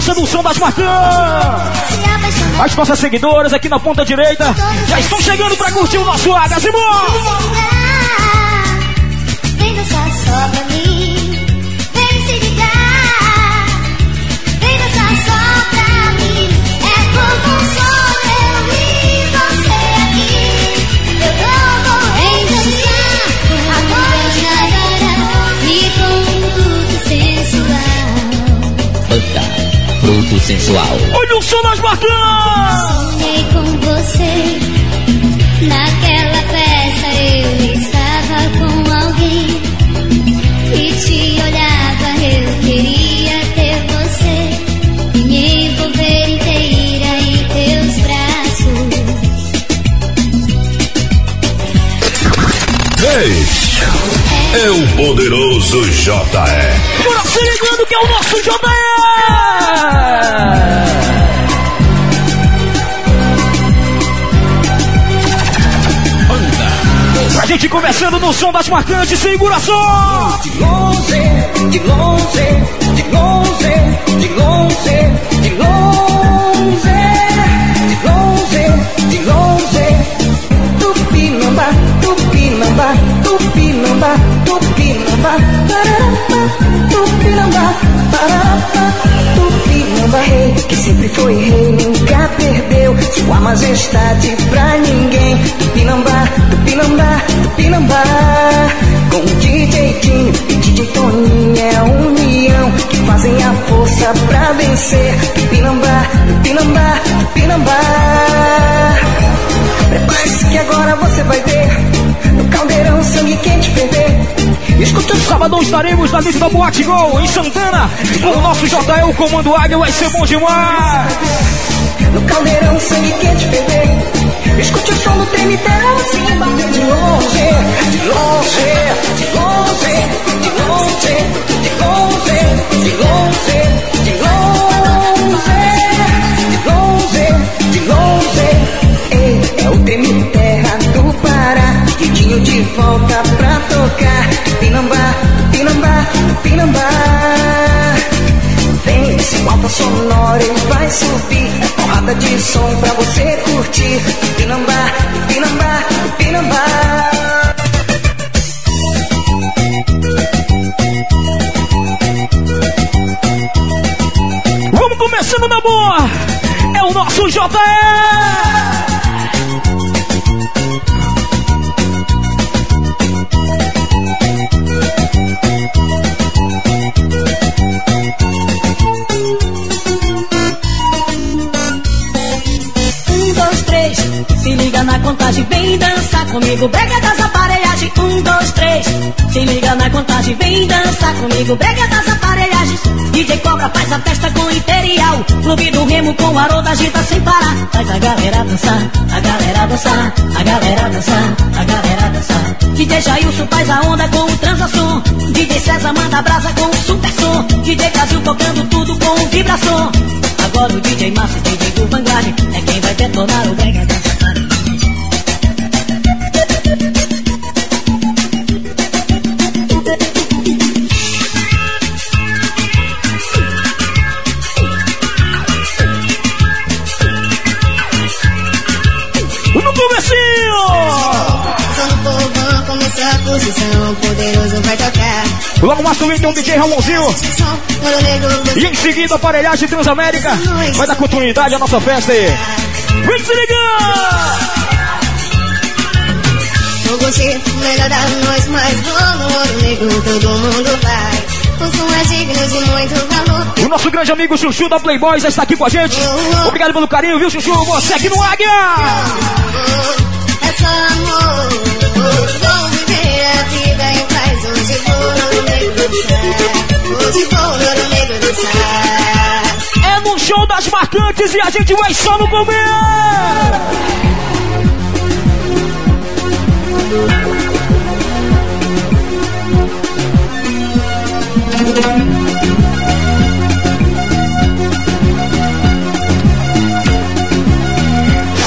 Que a galera gosta do som das apaixonar. As nossas seguidoras aqui na ponta direita já estão chegando pra curtir o nosso Águia, Olha o som das marcãs! Sonhei com você. Naquela festa eu estava com alguém e te olhava. Eu queria ter você e me envolver inteira em teus braços. Este é o poderoso JE. Bora se ligando que é o nosso JE! Pra gente começando no som das marcantes, segura só! De longe, de longe, de longe, de longe, de longe, de longe, de longe. Tupinambá, tupinambá, tupinambá, tupinambá, tupinambá, pararapá, tupinambá. Rei que sempre foi rei, nunca perdeu sua majestade pra ninguém. Tupinambá, tupinambá, tupinambá. Com o DJ Dinho e DJ Toninho é a união que fazem a força pra vencer. Tupinambá, tupinambá, tupinambá. Prepare-se que agora você vai ver caldeirão sangue quente ferver. Escuta o Sábado estaremos na lista da Boate Gol, em Santana, com o nosso o Comando Águia, vai ser bom demais! no caldeirão sangue quente ferver. Escute o som do treme assim bater de longe, de longe, de longe, de longe, de longe, de longe, de longe, de longe, de longe. É o do Pará, Didinho de volta pra tocar. Pinambá, Pinambá, Pinambá. Vem, esse alta sonora ele vai subir. É porrada de som pra você curtir. Pinambá, Pinambá, Pinambá. Vamos começando na boa! É o nosso JE! Na contagem, vem dançar comigo, brega das aparelhagens. Um, dois, três, se liga na contagem, vem dançar comigo, brega das aparelhagens. DJ Cobra faz a festa com Imperial. Clube do Remo com Haroldo agita sem parar. Faz a galera dançar, a galera dançar, a galera dançar, a galera dançar. DJ Jailson faz a onda com o transação. DJ César manda brasa com o super som. DJ Brasil tocando tudo com o vibração. Agora o DJ Márcio, DJ do Vanguard, é quem vai detonar o brega dessa posição, poderoso vai tocar. Logo mais também tem um DJ Ramonzinho. E em seguida, aparelhagem Transamérica. Vai dar continuidade à nossa festa aí. Vem se ligar! Eu gostei, melhor da noite, mas vou no ouro negro, todo mundo vai. O nosso grande amigo Chuchu da Playboy já está aqui com a gente. Obrigado pelo carinho, viu, Chuchu? Você aqui no Águia! É só amor. A vida. Hoje no. Hoje no. É no show das marcantes e a gente vai só no começo!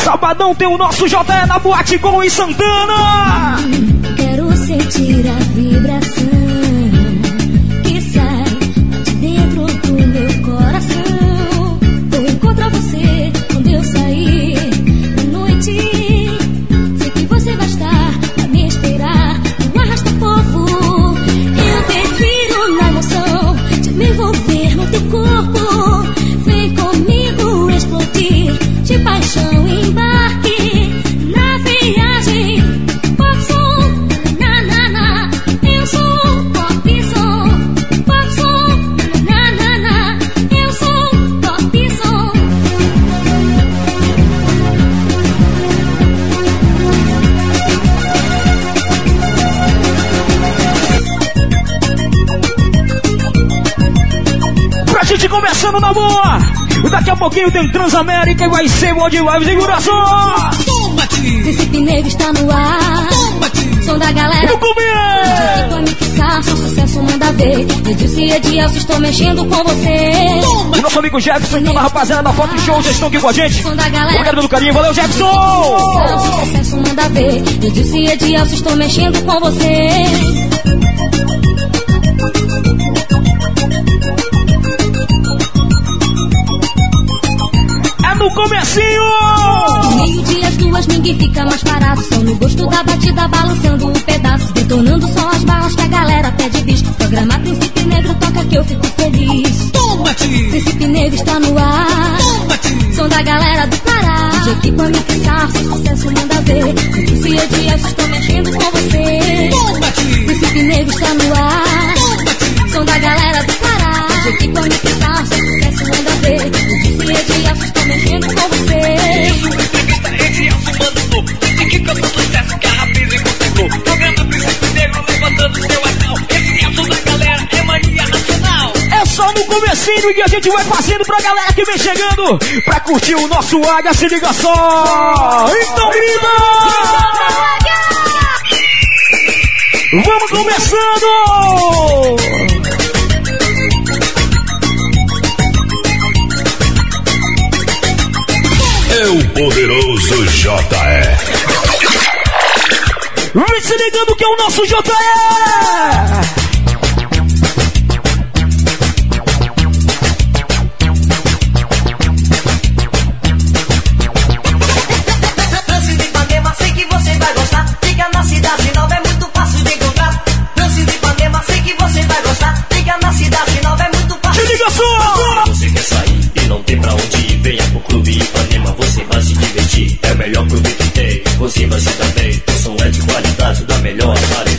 Sabadão tem o nosso JE na Boate Gol em Santana! Sentir a vibração Daqui a pouquinho tem Transamérica e vai ser World Live segura só! Príncipe Negro está no ar. Som da galera. Pra me fixar, só sucesso manda ver. Edilson e Edielson, estou mexendo com você. O nosso amigo Jefferson e toda a rapaziada da Foto Show já estão aqui com a gente. Som da galera. Obrigado pelo carinho, valeu Jefferson! Só sucesso manda ver. Edilson e Edielson, estou mexendo com você. No comecinho! Meio-dia, as duas, ninguém fica mais parado. Só no gosto da batida, balançando um pedaço. Detonando só as balas que a galera pede bis. Programa Príncipe Negro, toca que eu fico feliz. Príncipe Negro está no ar. Som da galera do Pará. De equipa me fixar, seu sucesso manda ver. Edilson e Edielson, estou mexendo com você. Príncipe Negro está no ar. Som da galera do Pará. Só no comecinho que a gente vai fazendo pra galera que vem chegando pra curtir o nosso Águia, se liga só! Então grita! Vamos começando! É o poderoso J.E. Vem se ligando que é o nosso JE! Melhor clube que tem, você vai se dar bem. O som é de qualidade, da melhor aparelhagem.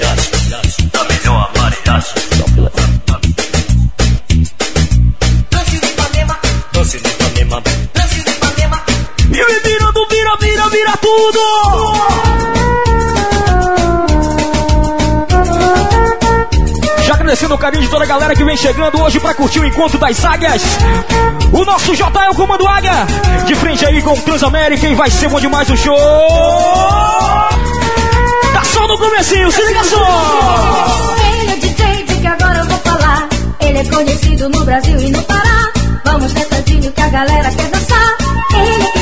Agradecendo o carinho de toda a galera que vem chegando hoje pra curtir o encontro das águias. O nosso J é Comando Águia, de frente aí com o Transamérica e vai ser bom demais o show. Tá só no comecinho, se liga só. Quem é DJ que agora eu vou falar? Ele é conhecido no Brasil e no Pará. Vamos nessa que a galera quer dançar. Ele que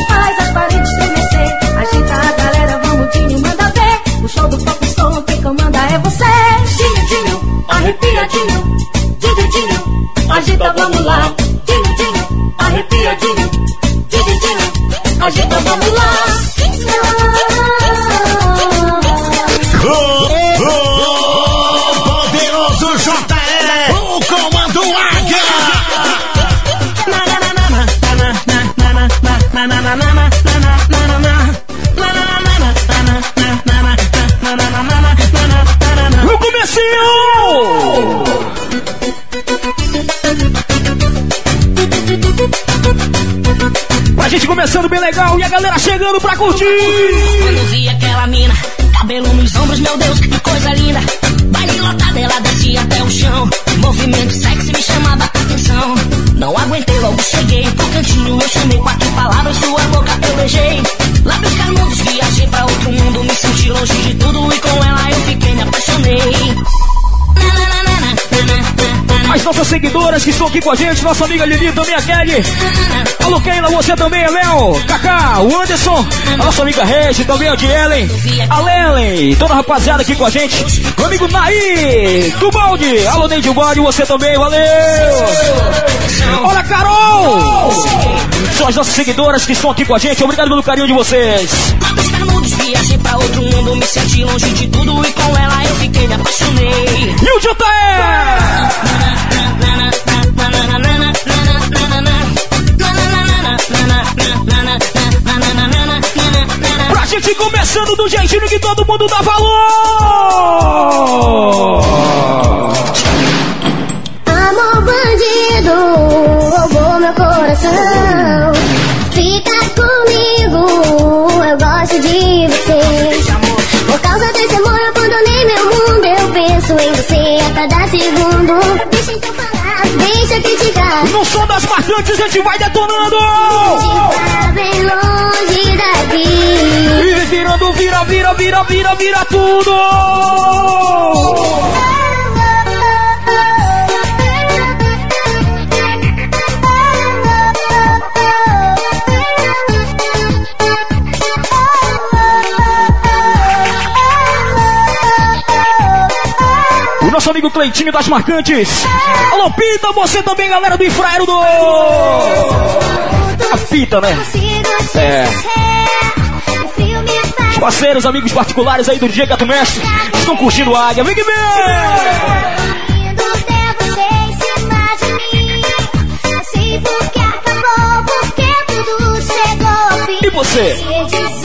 arrepiadinho. Dinho, Dinho, agita, vamos lá. Dinho, Dinho, arrepiadinho. Dinho, Dinho, agita, vamos lá. Gente começando bem legal e a galera chegando pra curtir. Quando vi aquela mina, cabelo nos ombros, meu Deus, que coisa linda. Baile lotado, ela descia até o chão. Movimento sexy me chamava a atenção. Não aguentei, logo cheguei pro cantinho. Eu chamei quatro palavras, sua boca eu beijei. Lábios carnudos, viajei pra outro mundo. Me senti longe de tudo e com ela eu fiquei, me apaixonei. As nossas seguidoras que estão aqui com a gente, nossa amiga Lili, também a Kelly. Alô, Keila, você também, a Léo, Kaká, o Anderson, a nossa amiga Regi, também a de Ellen, a Lelen, toda a rapaziada aqui com a gente. Meu amigo Naí, do balde, alô, Neide Balde, você também, valeu. Olha, Carol! São as nossas seguidoras que estão aqui com a gente, obrigado pelo carinho de vocês. Viajei pra outro mundo. Me senti longe de tudo e com ela eu fiquei, me apaixonei. E o Jota Pra gente começando do jeitinho que todo mundo dá valor! Criticar. No som das marcantes a gente vai detonando! Fica bem longe daqui. E virando, vira, vira, vira, vira, vira tudo! O nosso amigo Cleitinho das Marcantes. Alô, Pita, você também, galera do Infraero do. A Pita, né? É. Os parceiros, amigos particulares aí do Dia Gato Mestre estão curtindo a águia. Vem que vem! E você?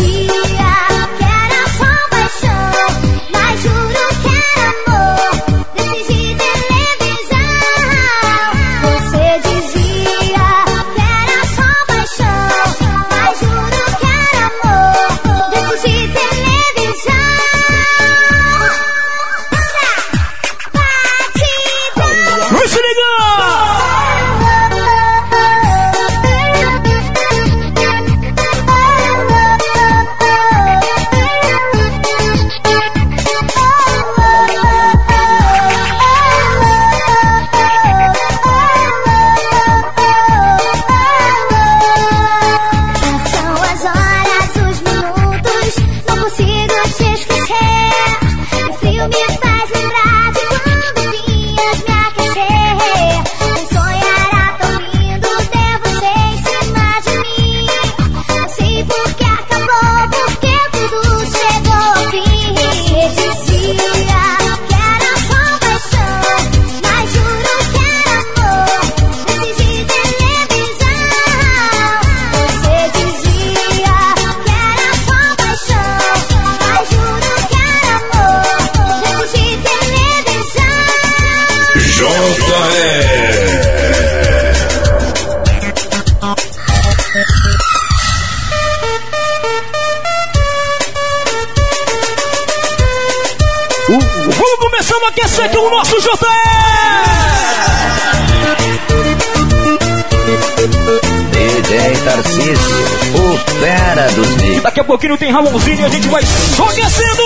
Daqui a pouquinho tem Ramonzinho e a gente vai só aquecendo.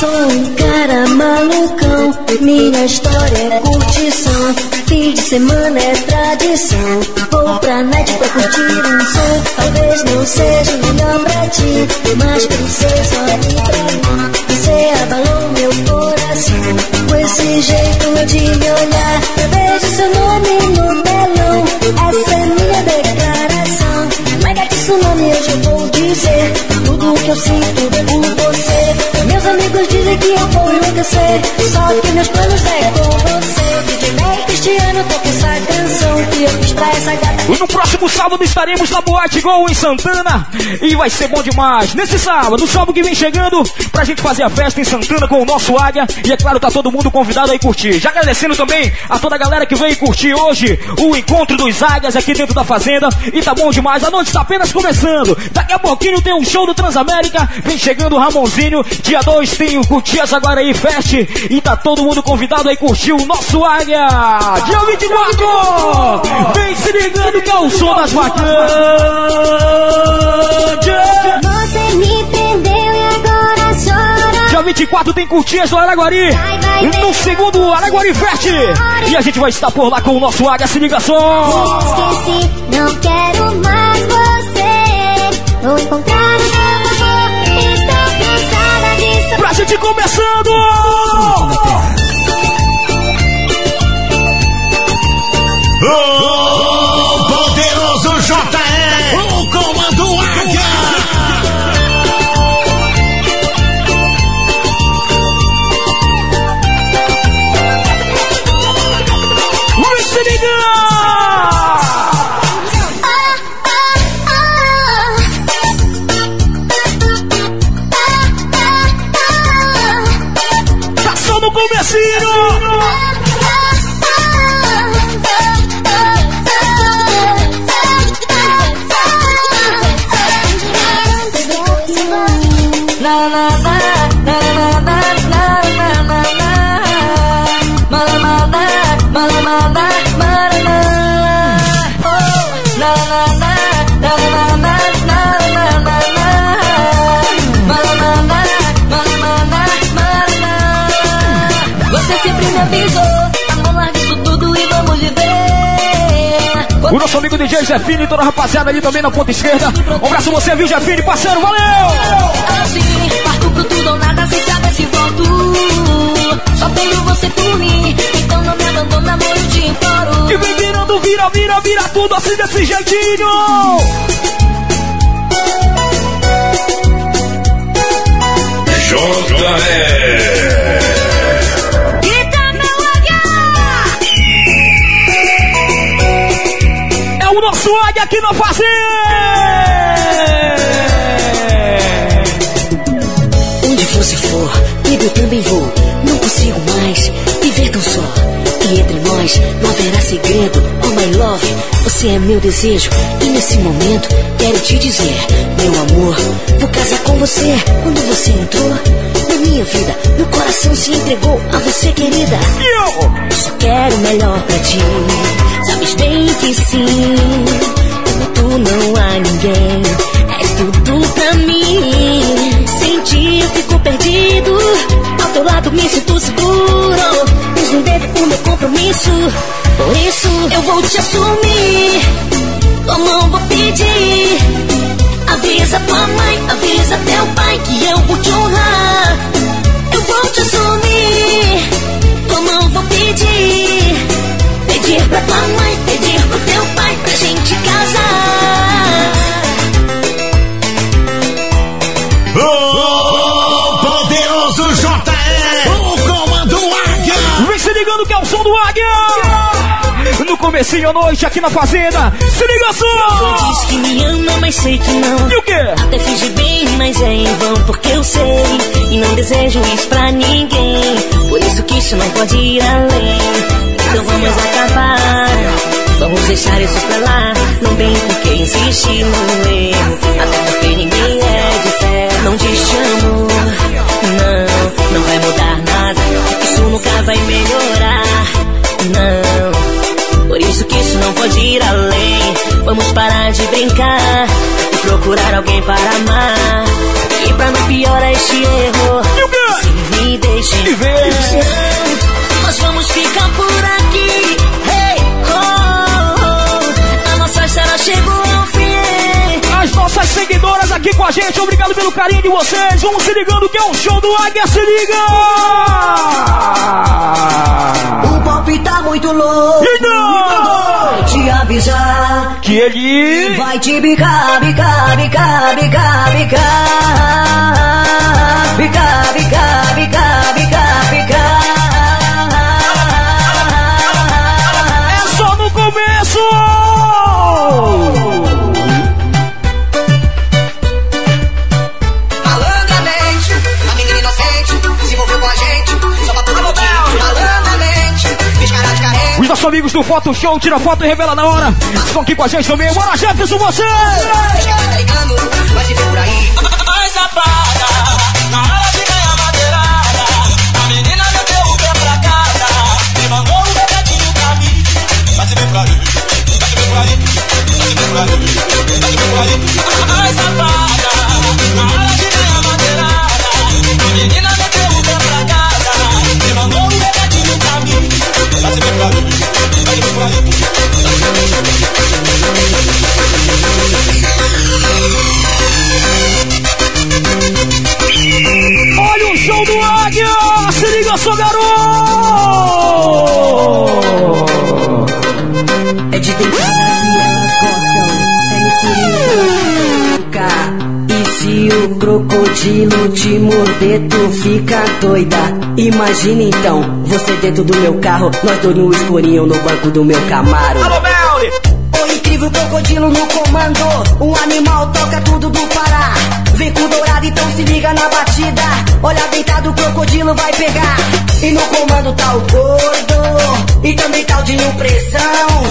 Sou um cara malucão, minha história é curtição. Fim de semana é tradição. Vou pra net pra curtir um som. Talvez não seja o melhor pra ti, mas princesa aqui pra mim. Você abalou meu coração com esse jeito de me olhar. Eu vejo seu nome no telão, essa é minha declaração. Mega tsunami, hoje eu vou dizer tudo que eu sinto por você. Meus amigos dizem que eu vou enlouquecer, só que meus planos é com você. DJ Ney Cristiano toca essa canção que eu fiz pra essa gata. E no próximo sábado estaremos na Boate Gol em Santana e vai ser bom demais. Nesse sábado, sábado que vem chegando, pra gente fazer a festa em Santana com o nosso Águia. E é claro, tá todo mundo convidado aí curtir. Já agradecendo também a toda a galera que veio curtir hoje o encontro dos Águias aqui dentro da Fazenda. E tá bom demais, a noite está apenas começando. Daqui a pouquinho tem um show do Transamérica. Vem chegando o Ramonzinho. Dia 2 tem o Cutias Aguaraí Fest. E tá todo mundo convidado aí curtir o nosso Águia. Dia 24! Vem se ligando que é o som das vacantes. Você me perdeu e agora chora. Dia 24 tem Curtias do Araguari. No segundo Araguari Fest. E a gente vai estar por lá com o nosso Águia. Se liga só. Esqueci, não quero mais você. Vou encontrar Jefine e toda a rapaziada ali também na ponta esquerda. Um abraço você, viu, Jefine, parceiro, valeu! Assim, parto pro tudo ou nada sem saber se volto. Só tenho você por mim. Então não me abandona, amor, eu te imploro. E vem virando, vira, vira, vira tudo assim desse jeitinho! Grita, aqui na fazenda! Onde você for, eu também vou. Não consigo mais viver tão só. E entre nós não haverá segredo. Oh my love, você é meu desejo. E nesse momento quero te dizer, meu amor, vou casar com você. Quando você entrou na minha vida, meu coração se entregou a você, querida. Eu só quero o melhor pra ti. Sabes bem que sim. Tu não há ninguém. És tudo pra mim. Sem ti eu fico perdido. Ao teu lado me sinto seguro. No dedo o meu compromisso. Por isso eu vou te assumir. Tua mão vou pedir. Avisa tua mãe, avisa teu pai que eu vou te honrar. Eu vou te assumir. Tua mão vou pedir. Pedir pra tua mãe, pedir pro teu pai pra gente casar. O poderoso JE, o comando Águia. Vem se ligando que é o som do águia! No comecinho à noite aqui na fazenda, se liga só! Diz que me ama, mas sei que não. E o quê? Até finge bem, mas é em vão, porque eu sei. E não desejo isso pra ninguém. Por isso que isso não pode ir além então vamos acabar. Vamos deixar isso pra lá, não tem por que insistir no erro. Até porque ninguém é de fé, não te chamo. Não, não vai mudar nada, isso nunca vai melhorar. Não, por isso que isso não pode ir além. Vamos parar de brincar e procurar alguém para amar. E pra não piorar este erro, se me deixe. Nós vamos ficar por aqui. Chegou ao fim. As nossas seguidoras aqui com a gente, obrigado pelo carinho de vocês. Vamos se ligando que é o show do Águia, se liga! O pop tá muito louco. E não! Vai te avisar. Que ele. Vai te bicar, bicar, bicar, bicar. Bicar, bicar, bicar, bicar, bicar. Nossos amigos do Foto Show, tira foto e revela na hora. Estão aqui com a gente também. Bora, Jefferson, você! Tá vai ver por aí. Tu fica doida. Imagina então, você dentro do meu carro, nós dois no escurinho no banco do meu Camaro. Alô, Melly! O incrível crocodilo no comando. Um animal toca tudo do Pará. Vem com dourado, então se liga na batida. Olha deitado, o crocodilo vai pegar. E no comando tá o gordo. E também tá o de impressão.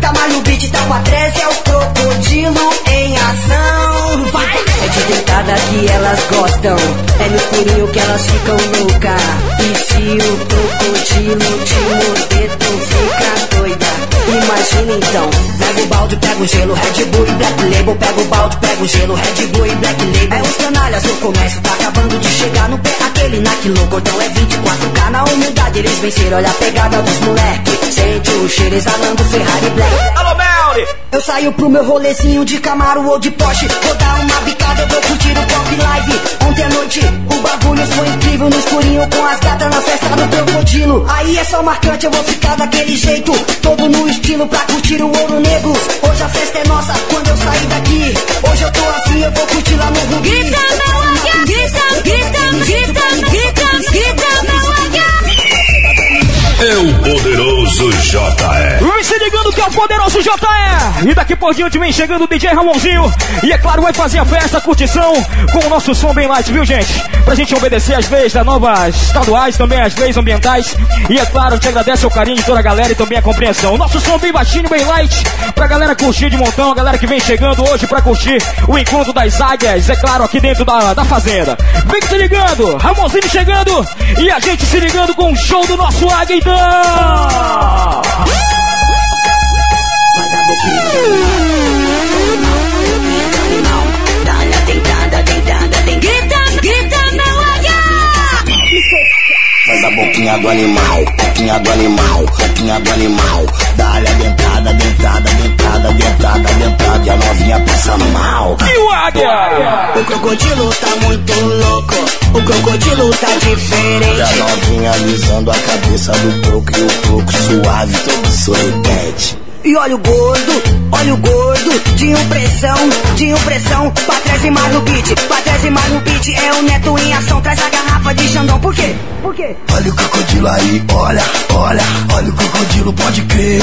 Tamanho o beat, tá uma 13, é o crocodilo em ação. Vai! É de deitada que elas gostam. É no escurinho que elas ficam louca. E se o crocodilo te morder, tu fica. Imagina então, pega o balde, pega o gelo, Red Bull e Black Label, pega o balde, pega o gelo, Red Bull e Black Label. É os canalhas, o comércio tá acabando de chegar no pé, aquele naquilo, gordão é 24K na humildade, eles venceram, olha a pegada dos moleque. Sente o cheiro exalando Ferrari Black. Alô! Eu saio pro meu rolezinho de Camaro ou de Porsche, vou dar uma bicada, eu vou curtir o pop live. Ontem à noite o bagulho foi incrível no escurinho com as gatas na festa do crocodilo. Aí é só marcante, eu vou ficar daquele jeito, todo no estilo pra curtir o ouro negro. Hoje a festa é nossa, quando eu sair daqui. Hoje eu tô assim, eu vou curtir lá no Rubi. Grita, meu águia! Grita, grita, grita, grita, grita, meu águia! É o poderoso JR. Vem se ligando que é o poderoso JE. E daqui por diante vem chegando o DJ Ramonzinho. E é claro, vai fazer a festa, a curtição com o nosso som bem light, viu, gente? Pra gente obedecer às leis das novas estaduais, também as leis ambientais. E é claro, te agradece o carinho de toda a galera e também a compreensão. O nosso som bem baixinho, bem light. Pra galera curtir de montão, a galera que vem chegando hoje pra curtir o encontro das águias. É claro, aqui dentro da, da fazenda. Vem se ligando, Ramonzinho chegando. E a gente se ligando com o show do nosso águia, então. Faz a boquinha do animal, boquinha do animal, boquinha do animal. Dá-lhe a dentada, dentada, dentada, dentada, dentada. E a novinha passa mal. E o águia? O crocodilo tá muito louco. O crocodilo tá E a diferente. novinha alisando a cabeça do croco e o croco suave, todo sorridente. E olha o gordo, olha o gordo, de impressão, de impressão, pra trás e mais no beat, pra trás e mais no beat, é o neto em ação, traz a garrafa de Xandão, por quê? Por quê? Olha o crocodilo aí, olha, olha, olha o crocodilo, pode crer.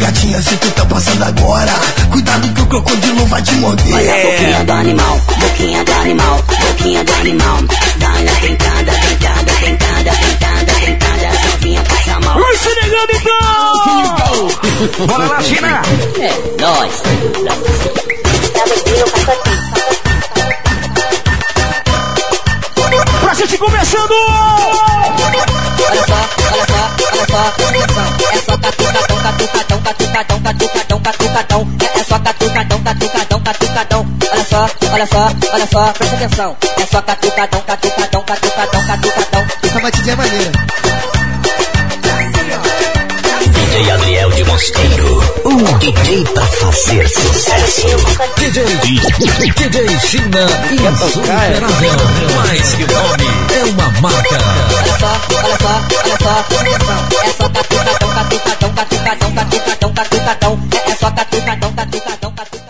Gatinha, se tu tá passando agora, cuidado que o crocodilo vai te morder. Olha a boquinha do animal, boquinha do animal, boquinha do animal, dá-lhe a dentada, dentada, dentada, dentada, dentada, essa novinha passa mal. Vai se ligando então! Bora lá, China! É, nós. Pra gente começando! Olha só, olha só, olha só. É só catucadão, catucadão, catucadão, catucadão, catucadão. É, é só catucadão, catucadão, catucadão. Olha só, olha só, olha só, presta atenção. É só catucadão, catucadão, catucadão, catucadão. Essa batidinha é maneira. DJ Adriel de Mosqueiro, um DJ pra fazer sucesso. DJ, DJ China insuperável. Mais que nome, é uma marca. Olha só, olha só, olha só. É só catucadão, catucadão, catucadão, catucadão, catucadão. É